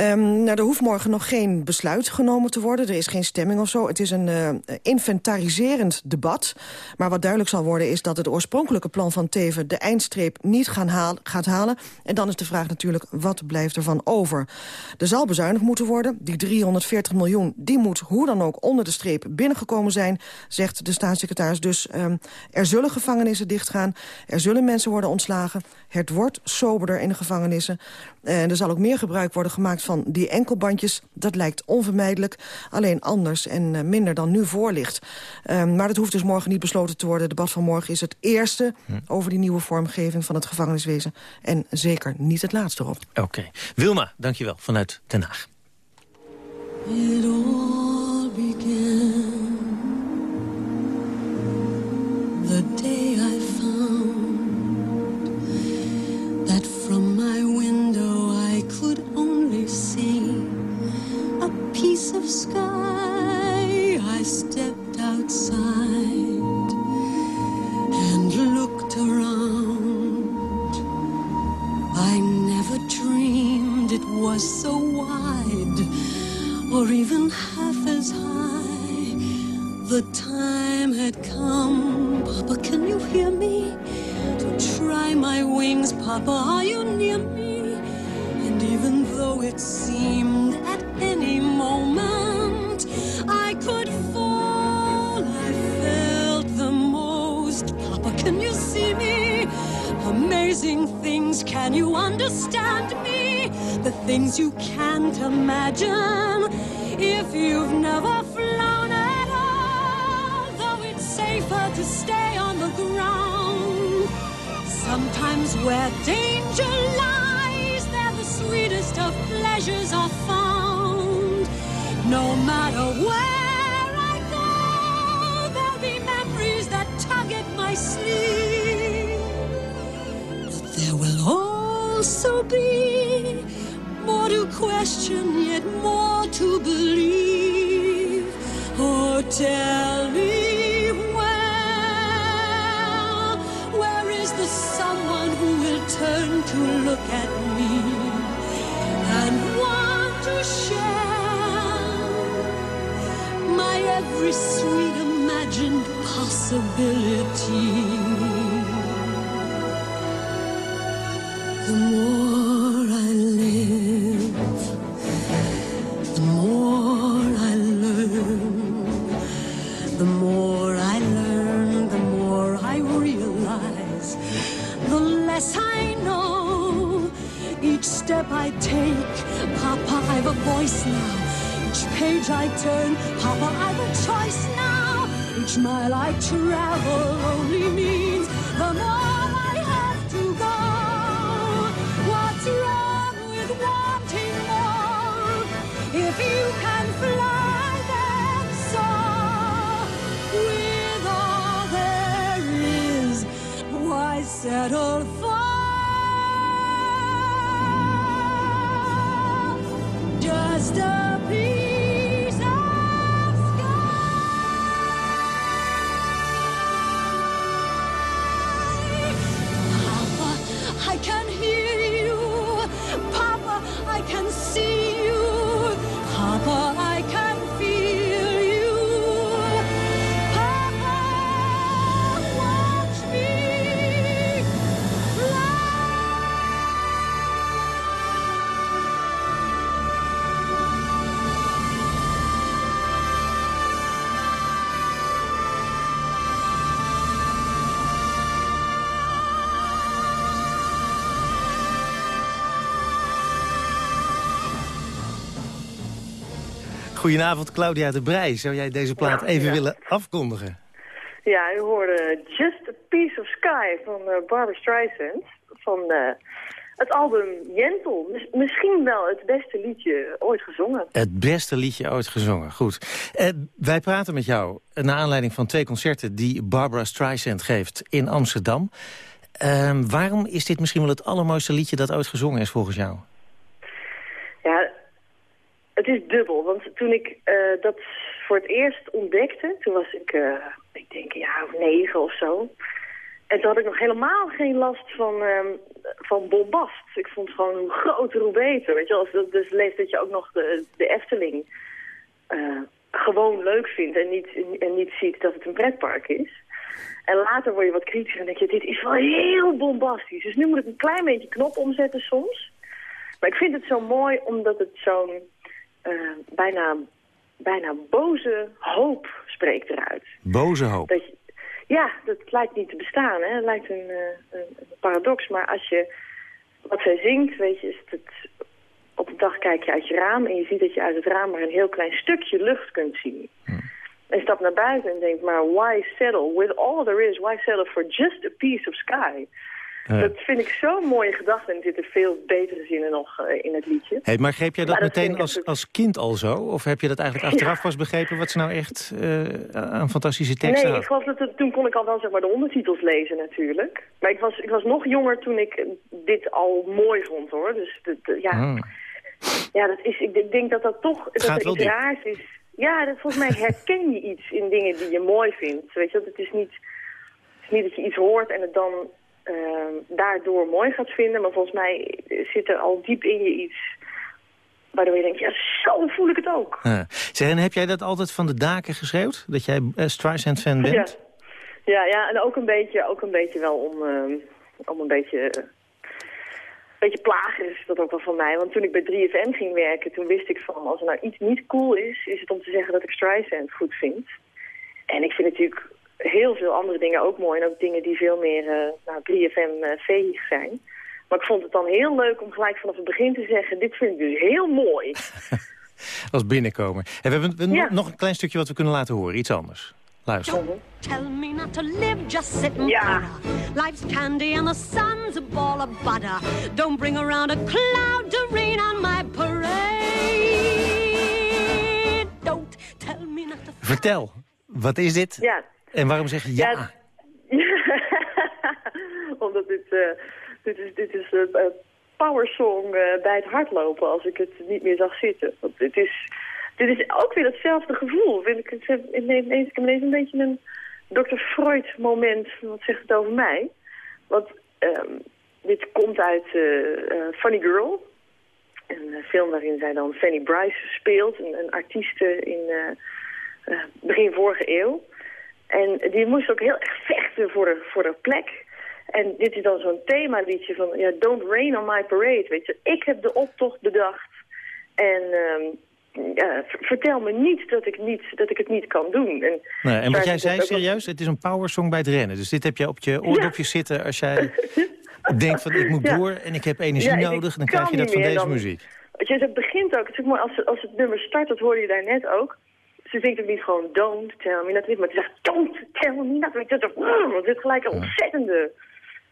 Um, nou, er hoeft morgen nog geen besluit genomen te worden. Er is geen stemming of zo. Het is een uh, inventariserend debat. Maar wat duidelijk zal worden is dat het oorspronkelijke plan van Teven... de eindstreep niet gaan gaat halen. En dan is de vraag natuurlijk, wat blijft er van over? Er zal bezuinigd moeten worden. Die 340 miljoen, die moet hoe dan ook onder de streep binnengekomen zijn... zegt de staatssecretaris. Dus um, er zullen gevangenissen dichtgaan. Er zullen mensen worden ontslagen. Het wordt soberder in de gevangenissen. En er zal ook meer gebruik worden gemaakt van die enkelbandjes. Dat lijkt onvermijdelijk, alleen anders en eh, minder dan nu voor ligt. Um, maar dat hoeft dus morgen niet besloten te worden. Het debat van morgen is het eerste hm. over die nieuwe vormgeving van het gevangeniswezen. En zeker niet het laatste erop. Oké. Okay. Wilma, dankjewel, vanuit Den Haag. It sky. I stepped outside and looked around. I never dreamed it was so wide or even half as high. The time had come, Papa, can you hear me? To try my wings, Papa, are you near me? And even though it seemed Amazing things, can you understand me? The things you can't imagine if you've never flown at all. Though it's safer to stay on the ground. Sometimes where danger lies, there the sweetest of pleasures are found. No matter where I go, there'll be memories that tug at my sleeve. Also be more to question, yet more to believe. Oh, tell me where, where is the someone who will turn to look at me and want to share my every sweet imagined possibility? Goedenavond, Claudia de Brij. Zou jij deze plaat even willen afkondigen? Ja, u hoorde Just a Piece of Sky van eh, Barbara Streisand. Van eh, het album Jentel. Mis- misschien wel het beste liedje ooit gezongen. Het beste liedje ooit gezongen. Goed. Eh, wij praten met jou naar aanleiding van twee concerten... die Barbara Streisand geeft in Amsterdam. Ehm, waarom is dit misschien wel het allermooiste liedje dat ooit gezongen is volgens jou? Ja, het is dubbel. Want toen ik eh, dat voor het eerst ontdekte, toen was ik, eh, ik denk jaar of negen of zo. En toen had ik nog helemaal geen last van, ehm, van bombast. Ik vond gewoon hoe groter, hoe beter. Weet je, als dat dus leeft dat je ook nog de, de Efteling eh, gewoon leuk vindt en niet, en niet ziet dat het een pretpark is. En later word je wat kritischer en denk je, dit is wel heel bombastisch. Dus nu moet ik een klein beetje knop omzetten soms. Maar ik vind het zo mooi omdat het zo'n bijna, bijna boze hoop spreekt eruit. Boze hoop. Dat je- ja, dat lijkt niet te bestaan. Hè? Het lijkt een, eh, een, een paradox. Maar als je wat zij zingt, weet je, is het... Op een dag kijk je uit je raam en je ziet dat je uit het raam maar een heel klein stukje lucht kunt zien. En stap naar buiten en denk, maar why settle? With all there is, why settle for just a piece of sky? Ja. Dat vind ik zo'n mooie gedachte en er zitten veel betere zinnen nog eh, in het liedje. Hey, maar greep jij dat dat meteen als, als kind al zo? Of heb je dat eigenlijk achteraf pas begrepen... wat ze nou echt eh, aan fantastische teksten Nee, had? ik dat het, toen kon ik al wel zeg maar de ondertitels lezen natuurlijk. Maar ik was, ik was nog jonger toen ik eh, dit al mooi vond hoor. Dus dat, eh, ja, Ah. ja dat is, ik denk dat dat toch dat gaat wel raars is. Ja, dat, volgens mij herken je iets in dingen die je mooi vindt. Weet je, het is niet, het is niet dat je iets hoort en het dan eh, daardoor mooi gaat vinden. Maar volgens mij zit er al diep in je iets waardoor je denkt, ja, zo voel ik het ook. Ja. Zeg, en heb jij dat altijd van de daken geschreeuwd? Dat jij uh, Streisand-fan bent? Ja. Ja, ja, en ook een beetje, ook een beetje wel om, ehm, om een beetje, een beetje plagen is dat ook wel van mij. Want toen ik bij 3FM ging werken, toen wist ik van, als er nou iets niet cool is, is het om te zeggen dat ik Streisand goed vind. En ik vind natuurlijk heel veel andere dingen ook mooi. En ook dingen die veel meer uh, nou, 3FM uh, veeg zijn. Maar ik vond het dan heel leuk om gelijk vanaf het begin te zeggen, dit vind ik dus heel mooi. Als binnenkomer. En we hebben we ja. nog een klein stukje wat we kunnen laten horen, iets anders. Luister. Tell me not to live, just sit and yeah. Life's candy and the sun's a ball of butter. Don't bring around a cloud to rain on my parade. Don't tell me not to... Vertel, wat is dit? Ja. En waarom zeg je ja? ja. Omdat dit, uh, dit is, dit is een uh, powersong uh, bij het hardlopen als ik het niet meer zag zitten. Want dit is... Dit is ook weer hetzelfde gevoel. Vind ik het ineens, een beetje een Dr. Freud moment. Wat zegt het over mij? Want um, dit komt uit Funny Girl. Een film waarin zij dan Fanny Bryce speelt. Een, een artieste in begin vorige eeuw. En die moest ook heel erg vechten voor de, voor de plek. En dit is dan zo'n themaliedje van... Ja, don't rain on my parade. Weet je, ik heb de optocht bedacht. En... Um, ja, vertel me niet dat ik, niet dat ik het niet kan doen. En, nee, en wat jij zei, serieus, het is een powersong bij het rennen. Dus dit heb je op je oordopjes ja. zitten als jij denkt van ik moet ja. door en ik heb energie nodig. Dan krijg je dat van deze dan, muziek. Je, het begint ook, het is mooi, als, als het nummer start, dat hoorde je daar net ook. Ze zingt ook niet gewoon don't tell me that, maar ze zegt don't tell me that. Want dit gelijk een ontzettende,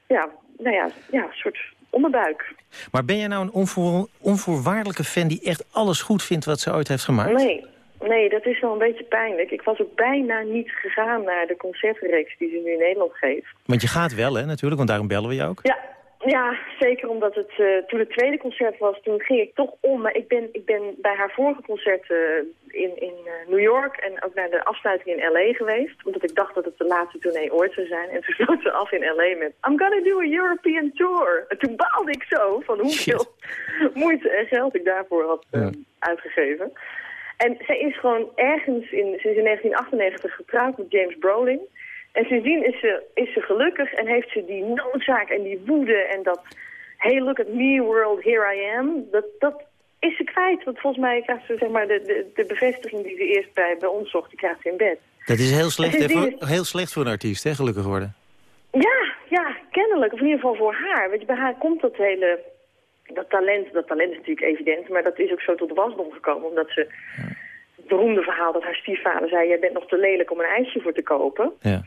ja, nou ja, ja, soort onderbuik. Maar ben jij nou een onvoor, onvoorwaardelijke fan die echt alles goed vindt wat ze ooit heeft gemaakt? Nee, nee, dat is wel een beetje pijnlijk. Ik was ook bijna niet gegaan naar de concertreeks die ze nu in Nederland geeft. Want je gaat wel, hè, natuurlijk, want daarom bellen we je ook. Ja, Ja, zeker omdat het uh, toen het tweede concert was, toen ging ik toch om. Maar ik ben, ik ben bij haar vorige concert uh, in, in uh, New York en ook naar de afsluiting in L.A. geweest. Omdat ik dacht dat het de laatste tournee ooit zou zijn. En toen sloot ze af in L.A. met I'm gonna do a European tour. En toen baalde ik zo van hoeveel moeite en geld ik daarvoor had ja. uitgegeven. En zij is gewoon ergens, in, in 1998 getrouwd met James Brolin... En sindsdien is ze, is ze gelukkig en heeft ze die noodzaak en die woede en dat... Hey, look at me world, here I am. Dat, dat is ze kwijt. Want volgens mij krijgt ze zeg maar, de, de, de bevestiging die ze eerst bij, bij ons zocht, die krijgt ze in bed. Dat is heel slecht, voor, heel slecht voor een artiest, hè, gelukkig worden. Ja, ja, kennelijk. Of in ieder geval voor haar. Weet je, bij haar komt dat hele... Dat talent, dat talent is natuurlijk evident, maar dat is ook zo tot de wasdom gekomen. Omdat ze... Het beroemde verhaal dat haar stiefvader zei... jij bent nog te lelijk om een ijsje voor te kopen. Ja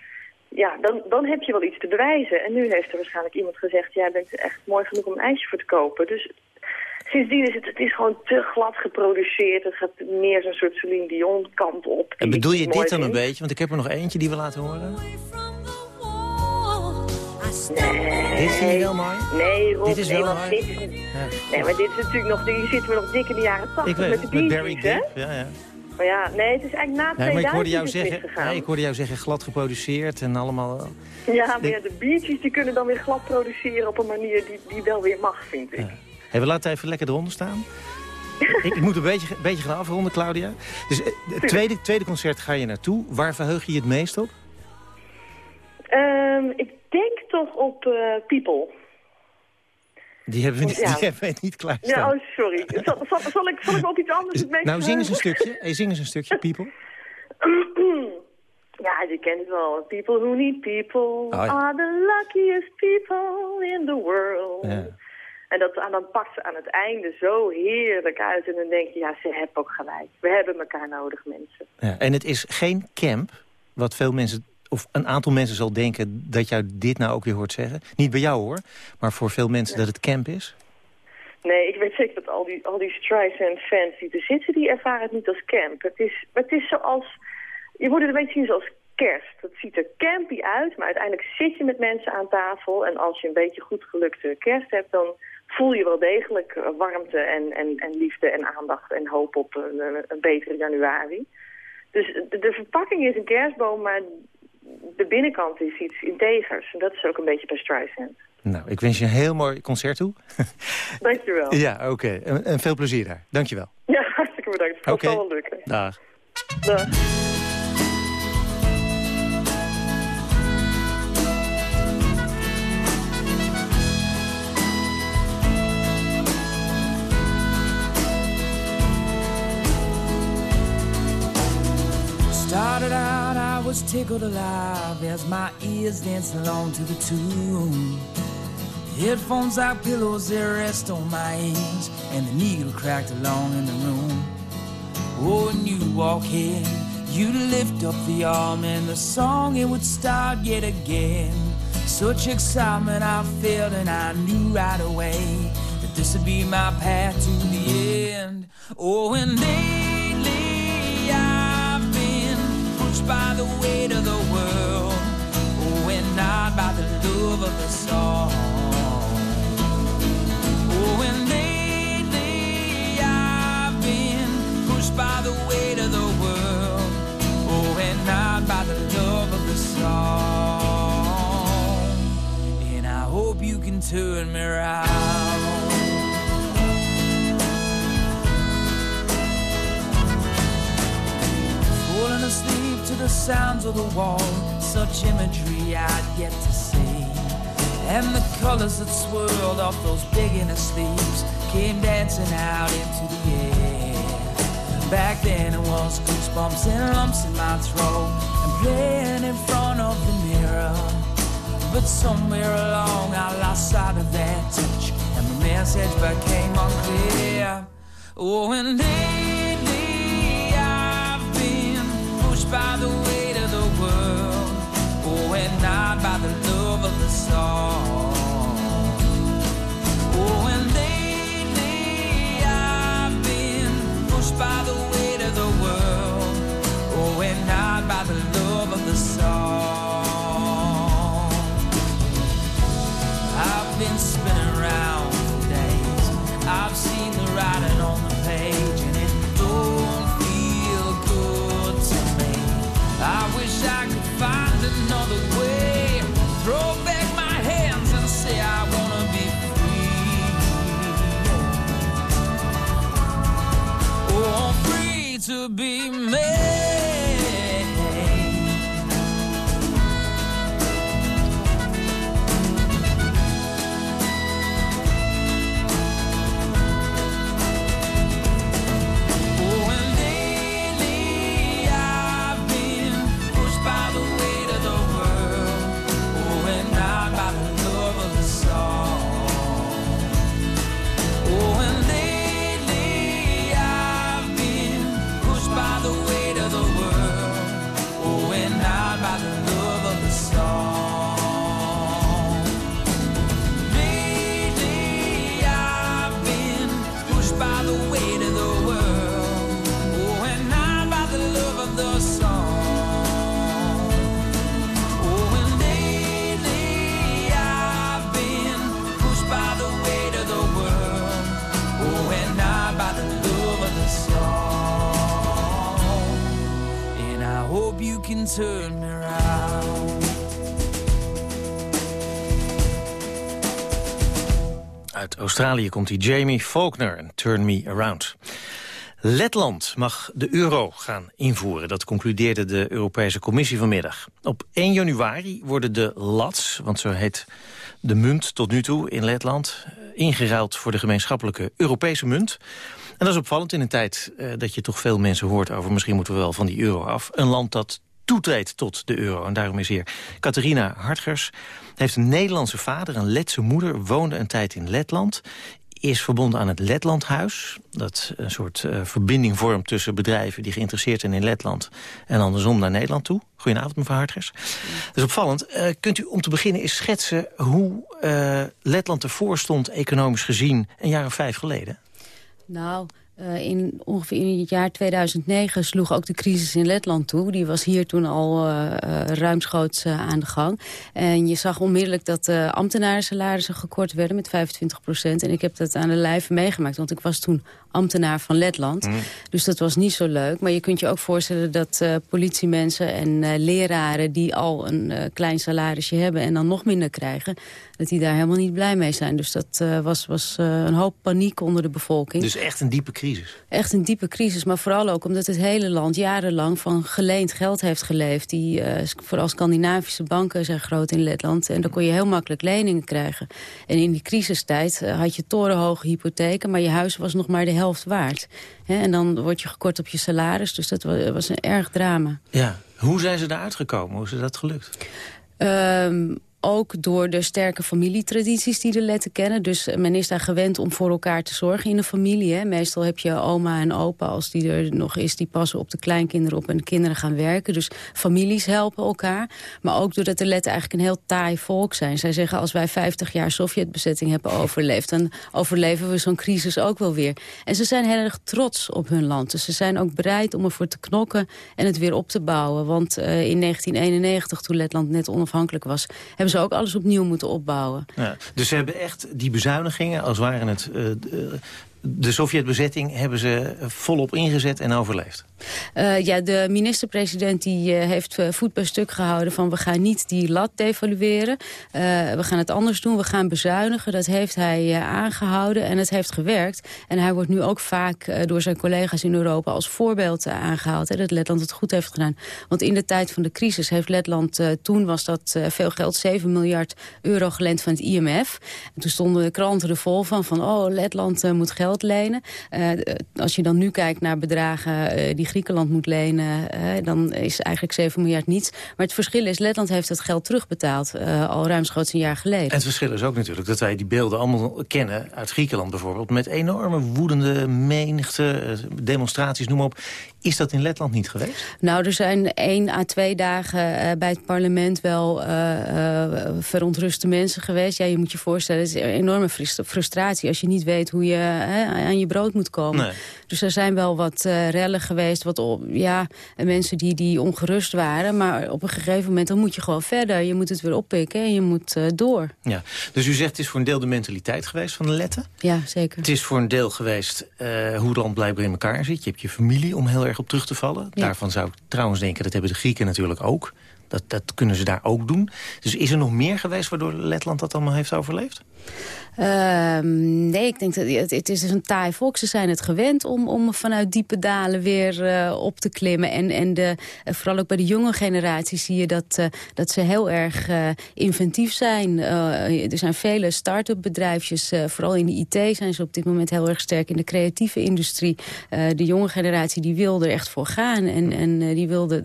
ja, dan, dan heb je wel iets te bewijzen. En nu heeft er waarschijnlijk iemand gezegd... jij bent echt mooi genoeg om een ijsje voor te kopen. Dus sindsdien is het, het is gewoon te glad geproduceerd. Het gaat meer zo'n soort Celine Dion kant op. En bedoel je dit dan een beetje? Want ik heb er nog eentje die we laten horen. Nee. Dit vind je wel mooi? Nee, Rob, dit is nee, wel mooi. dit is, nee, maar dit is natuurlijk nog... Hier zitten we nog dik in de jaren Ik tachtig weet met het, de Bee Gees, hè? Ja, ja. Maar ja, nee, het is eigenlijk na Nee, maar ik 2000 hoorde, jou zeggen, nee, ik hoorde jou zeggen glad geproduceerd en allemaal... eh, Ja, maar ja, de biertjes die kunnen dan weer glad produceren op een manier die, die wel weer mag, vind ik. Hey, we laten even lekker eronder staan. ik, ik moet een beetje, beetje gaan afronden, Claudia. Dus eh, het tweede, tweede concert ga je naartoe. Waar verheug je je het meest op? Ehm, ik denk toch op eh, People. Die hebben we niet, Ja. die hebben we niet klaar Ja, oh, sorry. Zal, zal, zal ik, zal ik op iets anders meest Nou, zing eens een stukje. Hey, zing eens een stukje, People. Ja, je kent het wel. People who need people Oh, ja. are the luckiest people in the world. Ja. En dat, en dan pakt ze aan het einde zo heerlijk uit. En dan denk je, ja, ze hebben ook gelijk. We hebben elkaar nodig, mensen. Ja, en het is geen camp, wat veel mensen, of een aantal mensen zal denken... dat jou dit nou ook weer hoort zeggen. Niet bij jou hoor, maar voor veel mensen dat het camp is. Nee, ik weet zeker dat al die, al die Streisand-fans die er zitten, die ervaren het niet als camp. Het is, het is zoals, je moet het een beetje zien zoals kerst. Het ziet er campy uit, maar uiteindelijk zit je met mensen aan tafel. En als je een beetje goed gelukte kerst hebt, dan voel je wel degelijk eh, warmte en, en, en liefde en aandacht en hoop op een, een, betere januari. Dus de verpakking is een kerstboom, maar de binnenkant is iets integers. En dat is ook een beetje bij Streisand. Nou, ik wens je een heel mooi concert toe. Dankjewel. Ja, oké. En, en veel plezier daar. Dankjewel. Ja, hartstikke bedankt. Het Oké. zal wel lukken. Dag. Dag. Started out, was tickled alive as my ears danced along to the tune. Headphones like pillows, they rest on my ears, and the needle cracked along in the room. Oh, and you walk in, you lift up the arm, and the song it would start yet again. Such excitement I felt, and I knew right away that this would be my path to the end. Oh, and lately pushed by the weight of the world, oh, and not by the love of the song. Oh, and lately I've been pushed by the weight of the world, oh, and not by the love of the song. And I hope you can turn me around. To the sounds of the wall, such imagery I'd yet to see. And the colors that swirled off those big inner sleeves came dancing out into the air. Back then it was goosebumps and lumps in my throat and playing in front of the mirror. But somewhere along I lost sight of that touch and the message became unclear. Oh, and lately the weight of the world. Oh, and not by the love of the song. Oh, and lately I've been pushed by the weight of the world. Oh, and not by the love of the song. I've been to be Australië komt die Jamie Faulkner en Turn Me Around. Letland mag de euro gaan invoeren. Dat concludeerde de Europese Commissie vanmiddag. Op 1 januari worden de lats, want zo heet de munt tot nu toe in Letland... ingeruild voor de gemeenschappelijke Europese munt. En dat is opvallend in een tijd eh, dat je toch veel mensen hoort over... misschien moeten we wel van die euro af. Een land dat toetreedt tot de euro. En daarom is hier Catharina Hartgers. Heeft een Nederlandse vader, een Letse moeder, woonde een tijd in Letland. Is verbonden aan het Letlandhuis. Dat een soort eh, verbinding vormt tussen bedrijven die geïnteresseerd zijn in Letland. En andersom naar Nederland toe. Goedenavond mevrouw Hartgers. Dat is opvallend. Eh, kunt u om te beginnen eens schetsen hoe eh, Letland ervoor stond economisch gezien een jaar of vijf geleden? Nou, eh, in, ongeveer in het jaar 2009 sloeg ook de crisis in Letland toe. Die was hier toen al uh, ruimschoots uh, aan de gang. En je zag onmiddellijk dat de ambtenarensalarissen gekort werden met 25 procent. En ik heb dat aan de lijve meegemaakt, want ik was toen ambtenaar van Letland. Mm. Dus dat was niet zo leuk. Maar je kunt je ook voorstellen dat uh, politiemensen en uh, leraren... die al een uh, klein salarisje hebben en dan nog minder krijgen... dat die daar helemaal niet blij mee zijn. Dus dat was, was een hoop paniek onder de bevolking. Dus echt een diepe crisis? Echt een diepe crisis, maar vooral ook omdat het hele land... jarenlang van geleend geld heeft geleefd. Die, vooral Scandinavische banken zijn groot in Letland. En dan kon je heel makkelijk leningen krijgen. En in die crisistijd had je torenhoge hypotheken... maar je huis was nog maar de helft waard. He, en dan word je gekort op je salaris. Dus dat was een erg drama. Ja. Hoe zijn ze daaruit gekomen? Hoe is dat gelukt? Um, ook door de sterke familietradities die de Letten kennen. Dus men is daar gewend om voor elkaar te zorgen in een familie. Hè. Meestal heb je oma en opa, als die er nog is... die passen op de kleinkinderen op en de kinderen gaan werken. Dus families helpen elkaar. Maar ook doordat de Letten eigenlijk een heel taai volk zijn. Zij zeggen, als wij 50 jaar Sovjetbezetting hebben overleefd... dan overleven we zo'n crisis ook wel weer. En ze zijn heel erg trots op hun land. Dus ze zijn ook bereid om ervoor te knokken en het weer op te bouwen. Want uh, in 1991, toen Letland net onafhankelijk was... hebben ze ook alles opnieuw moeten opbouwen. Ja, dus ze hebben echt die bezuinigingen, als waren het uh, de, Sovjetbezetting, hebben ze volop ingezet en overleefd. Uh, ja, de minister-president die uh, heeft uh, voet bij stuk gehouden van we gaan niet die lat devalueren. we gaan het anders doen, we gaan bezuinigen. Dat heeft hij aangehouden en het heeft gewerkt. En hij wordt nu ook vaak door zijn collega's in Europa als voorbeeld aangehaald. Hè, dat Letland het goed heeft gedaan. Want in de tijd van de crisis heeft Letland, toen was dat veel geld, 7 miljard euro geleend van het IMF. En toen stonden de kranten er vol van, van oh, Letland moet geld lenen. als je dan nu kijkt naar bedragen die Griekenland moet lenen, uh, dan is eigenlijk 7 miljard niets. Maar het verschil is, Letland heeft het geld terugbetaald, al ruimschoots een jaar geleden. En het verschil is ook natuurlijk dat wij die beelden allemaal kennen uit Griekenland bijvoorbeeld, met enorme woedende menigte, demonstraties, noem maar op. Is dat in Letland niet geweest? Nou, er zijn één à twee dagen bij het parlement wel verontruste mensen geweest. Ja, je moet je voorstellen, het is een enorme frustratie als je niet weet hoe je aan je brood moet komen. Nee. Dus er zijn wel wat rellen geweest, wat op, ja, mensen die, die ongerust waren. Maar op een gegeven moment dan moet je gewoon verder. Je moet het weer oppikken en je moet uh, door. Ja, dus u zegt het is voor een deel de mentaliteit geweest van de letten? Ja, zeker. Het is voor een deel geweest uh, hoe het land blijkbaar in elkaar zit. Je hebt je familie om heel erg op terug te vallen. Ja. Daarvan zou ik trouwens denken, dat hebben de Grieken natuurlijk ook dat, dat kunnen ze daar ook doen. Dus is er nog meer geweest waardoor Letland dat allemaal heeft overleefd? Ehm, nee, ik denk dat het, het is dus een taai volk. Ze zijn het gewend om, om vanuit diepe dalen weer uh, op te klimmen. En, en de, uh, vooral ook bij de jonge generatie zie je dat, uh, dat ze heel erg inventief zijn. er zijn vele start-up bedrijfjes. vooral in de IT zijn ze op dit moment heel erg sterk. In de creatieve industrie. de jonge generatie die wil er echt voor gaan. En, en die wil de,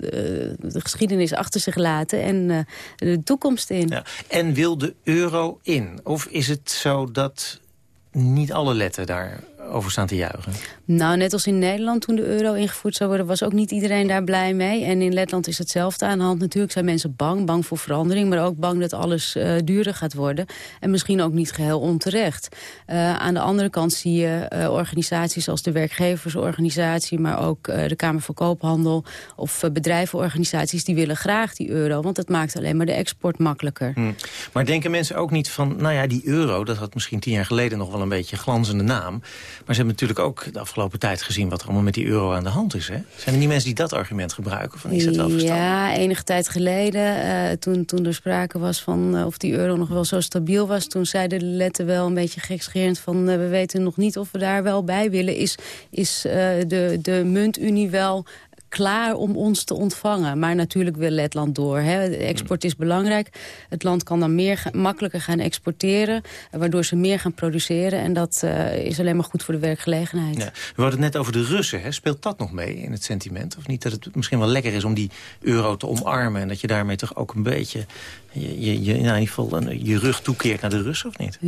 de, geschiedenis achter zich laten. En de toekomst in. Ja. En wil de euro in? Of is het zo dat niet alle letten daar over staan te juichen? Nou, net als in Nederland toen de euro ingevoerd zou worden... was ook niet iedereen daar blij mee. En in Letland is hetzelfde aan de hand. Natuurlijk zijn mensen bang, bang voor verandering... maar ook bang dat alles uh, duurder gaat worden. En misschien ook niet geheel onterecht. Uh, aan de andere kant zie je uh, organisaties als de werkgeversorganisatie... maar ook de Kamer van Koophandel of bedrijvenorganisaties... die willen graag die euro, want dat maakt alleen maar de export makkelijker. Hmm. Maar denken mensen ook niet van, nou ja, die euro... dat had misschien tien jaar geleden nog wel een beetje glanzende naam... Maar ze hebben natuurlijk ook de afgelopen tijd gezien... wat er allemaal met die euro aan de hand is. Hè? Zijn er niet mensen die dat argument gebruiken? Van, is dat wel verstandig? Ja, enige tijd geleden, uh, toen, toen er sprake was van uh, of die euro nog wel zo stabiel was... toen zeiden de letten wel een beetje gekscherend van... Uh, we weten nog niet of we daar wel bij willen. Is, is de, de muntunie wel klaar om ons te ontvangen. Maar natuurlijk wil Letland door. Hè. Export is belangrijk. Het land kan dan meer, makkelijker gaan exporteren. Waardoor ze meer gaan produceren. En dat uh, is alleen maar goed voor de werkgelegenheid. Ja. We hadden het net over de Russen. Hè. Speelt dat nog mee in het sentiment? Of niet dat het misschien wel lekker is om die euro te omarmen... en dat je daarmee toch ook een beetje je, je, je, in ieder geval je rug toekeert naar de Russen, of niet?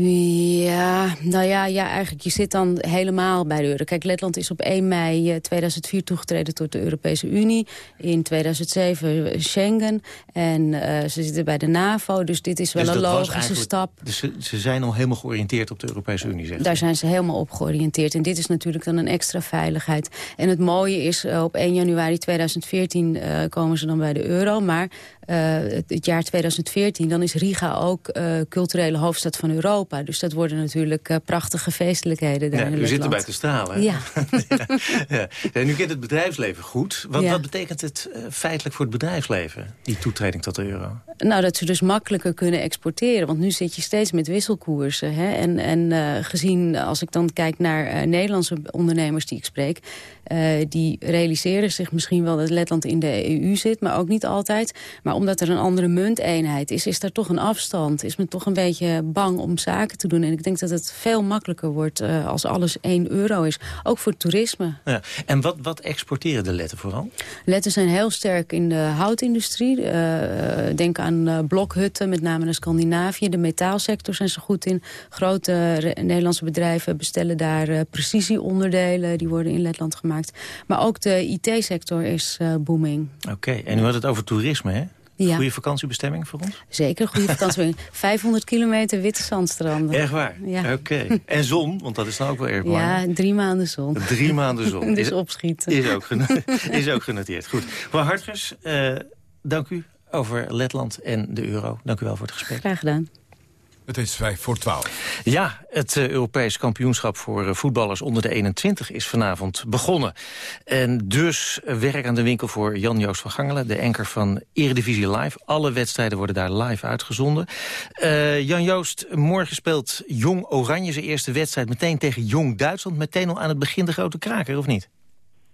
Ja, nou ja, ja, eigenlijk je zit dan helemaal bij de euro. Kijk, Letland is op 1 mei 2004 toegetreden tot de Europese Unie. In 2007 Schengen. En uh, ze zitten bij de NAVO, dus dit is wel dus een logische stap. Dus ze, ze, zijn al helemaal georiënteerd op de Europese Unie, zeg Daar zijn ze helemaal op georiënteerd. En dit is natuurlijk dan een extra veiligheid. En het mooie is, op 1 januari 2014 uh, komen ze dan bij de euro. Maar het, het jaar 2014 dan is Riga ook uh, culturele hoofdstad van Europa. Dus dat worden natuurlijk uh, prachtige feestelijkheden daar ja, U zit erbij te stralen. Ja. ja. ja. Nu kent het bedrijfsleven goed. Wat, wat betekent het feitelijk voor het bedrijfsleven, die toetreding tot de euro? Nou, dat ze dus makkelijker kunnen exporteren. Want nu zit je steeds met wisselkoersen. Hè? En, en gezien, als ik dan kijk naar Nederlandse ondernemers die ik spreek... die realiseren zich misschien wel dat Letland in de EU zit, maar ook niet altijd. Maar omdat er een andere munteenheid is, is er toch een afstand. Is men toch een beetje bang om zaken te doen. En ik denk dat het veel makkelijker wordt uh, als alles 1 euro is. Ook voor toerisme. Ja. En wat, wat exporteren de letten vooral? Letten zijn heel sterk in de houtindustrie. Uh, denk aan blokhutten, met name naar Scandinavië. De metaalsector zijn ze goed in. Grote Nederlandse bedrijven bestellen daar precisieonderdelen. Die worden in Letland gemaakt. Maar ook de IT-sector is booming. Oké, en u had het over toerisme, hè? Ja. Goede vakantiebestemming voor ons? Zeker, goede vakantiebestemming. 500 kilometer witte zandstranden. Echt waar? Ja. Oké. En zon, want dat is dan ook wel erg belangrijk. Ja, drie maanden zon. Drie maanden zon. dus opschieten. Is ook, is ook genoteerd. Goed. Mevrouw Hartgers, uh, dank u over Letland en de euro. Dank u wel voor het gesprek. Graag gedaan. Het is vijf voor twaalf. Ja, het uh, Europees kampioenschap voor uh, voetballers onder de 21 is vanavond begonnen. En dus werk aan de winkel voor Jan-Joost van Gangelen, de anker van Eredivisie Live. Alle wedstrijden worden daar live uitgezonden. Jan-Joost, morgen speelt Jong Oranje zijn eerste wedstrijd meteen tegen Jong Duitsland. Meteen al aan het begin de grote kraker, of niet?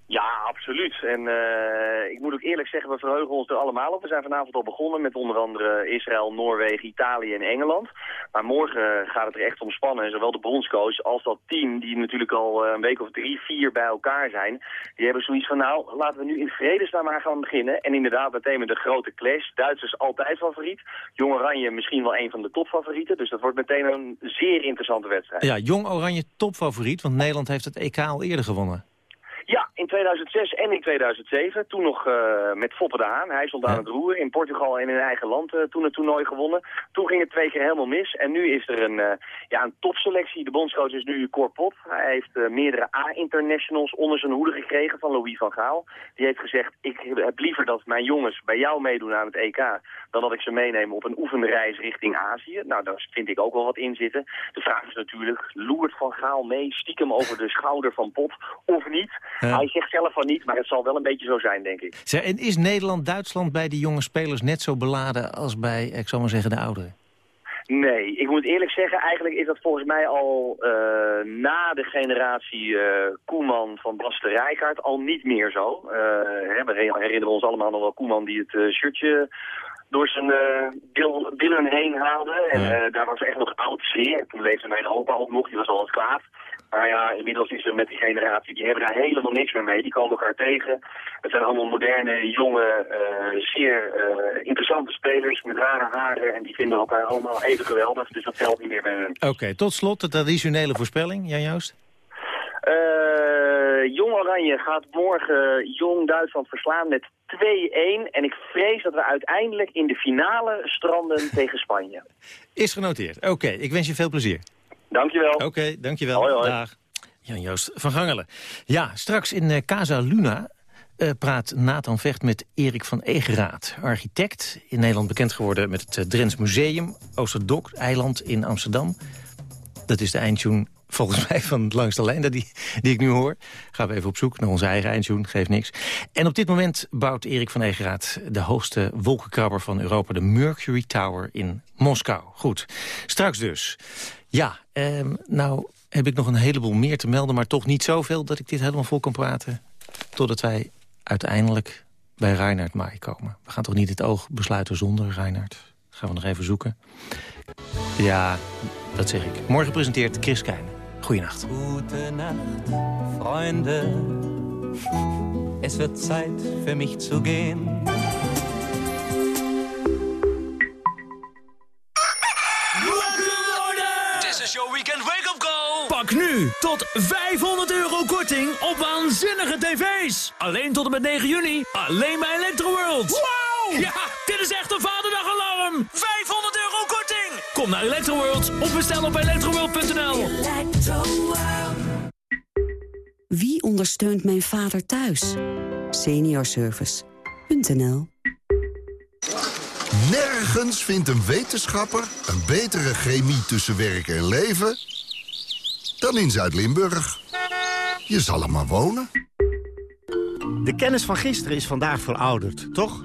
Ja, absoluut. En uh, ik moet ook eerlijk zeggen, we verheugen ons er allemaal op. We zijn vanavond al begonnen met onder andere Israël, Noorwegen, Italië en Engeland. Maar morgen gaat het er echt om spannen. En zowel de bondscoach als dat team, die natuurlijk al een week of drie, vier bij elkaar zijn... die hebben zoiets van, nou, laten we nu in vredesnaam maar gaan beginnen. En inderdaad meteen met de grote clash. Duitsers altijd favoriet. Jong Oranje misschien wel een van de topfavorieten. Dus dat wordt meteen een zeer interessante wedstrijd. Ja, Jong Oranje topfavoriet, want Nederland heeft het EK al eerder gewonnen. Ja, in 2006 en in 2007. Toen nog uh, met Foppe de Haan. Hij stond aan het roer in Portugal en in eigen land uh, toen het toernooi gewonnen. Toen ging het twee keer helemaal mis. En nu is er een, uh, ja, een topselectie. De bondscoach is nu Cor Pot. Hij heeft meerdere A-internationals onder zijn hoede gekregen van Louis van Gaal. Die heeft gezegd, ik heb liever dat mijn jongens bij jou meedoen aan het EK... dan dat ik ze meeneem op een oefenreis richting Azië. Nou, daar vind ik ook wel wat in zitten. De vraag is natuurlijk, loert van Gaal mee stiekem over de schouder van Pot of niet? Hij zegt zelf van niet, maar het zal wel een beetje zo zijn, denk ik. Zeg, en is Nederland-Duitsland bij die jonge spelers net zo beladen als bij, ik zal maar zeggen, de ouderen? Nee, ik moet eerlijk zeggen, eigenlijk is dat volgens mij al uh, na de generatie uh, Koeman van Basten Rijkaard al niet meer zo. Uh, hè, we herinneren ons allemaal nog wel Koeman die het shirtje door zijn uh, billen heen haalde. En daar was echt nog oud zeer. Toen leefde mijn opa ook nog, die was al wat kwaad. Maar ja, inmiddels is er met die generatie, die hebben daar helemaal niks meer mee. Die komen elkaar tegen. Het zijn allemaal moderne, jonge, uh, zeer uh, interessante spelers met rare haren. En die vinden elkaar allemaal even geweldig. Dus dat telt niet meer bij hen. Oké, okay, tot slot de traditionele voorspelling, Jan Joost. Uh, Jong Oranje gaat morgen Jong Duitsland verslaan met 2-1. En ik vrees dat we uiteindelijk in de finale stranden tegen Spanje. Is genoteerd. Oké, okay, ik wens je veel plezier. Dankjewel. Oké, okay, dankjewel. Hoi, hoi. Dag. Jan-Joost van Gangelen. Ja, straks in uh, Casa Luna uh, praat Nathan Vecht met Erik van Egeraat. Architect, in Nederland bekend geworden met het uh, Drents Museum... Oosterdok, eiland in Amsterdam. Dat is de eindtune volgens mij van Langs de Lijn die, die ik nu hoor. Gaan we even op zoek naar onze eigen eindtune, geeft niks. En op dit moment bouwt Erik van Egeraat de hoogste wolkenkrabber van Europa... de Mercury Tower in Moskou. Goed, straks dus. Ja, eh, nou heb ik nog een heleboel meer te melden... maar toch niet zoveel dat ik dit helemaal vol kan praten... totdat wij uiteindelijk bij Reinhard Maai komen. We gaan toch niet het oog besluiten zonder Reinhard? Gaan we nog even zoeken. Ja, dat zeg ik. Morgen presenteert Chris Keijnen. Goedenacht. Goedenacht, Freunde. Es wird Zeit für mich zu gehen. Pak nu tot 500 euro korting op waanzinnige tv's. Alleen tot en met 9 juni. Alleen bij Electroworld. Wow! Ja, dit is echt een vaderdagalarm. 500 euro korting. Kom naar Electroworld of bestel op electroworld.nl. Wie ondersteunt mijn vader thuis? Seniorservice.nl Nergens vindt een wetenschapper een betere chemie tussen werk en leven dan in Zuid-Limburg. Je zal er maar wonen. De kennis van gisteren is vandaag verouderd, toch?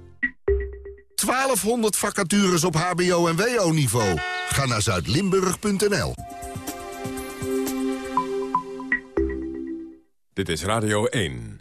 1200 vacatures op hbo- en wo-niveau. Ga naar zuidlimburg.nl. Dit is Radio 1.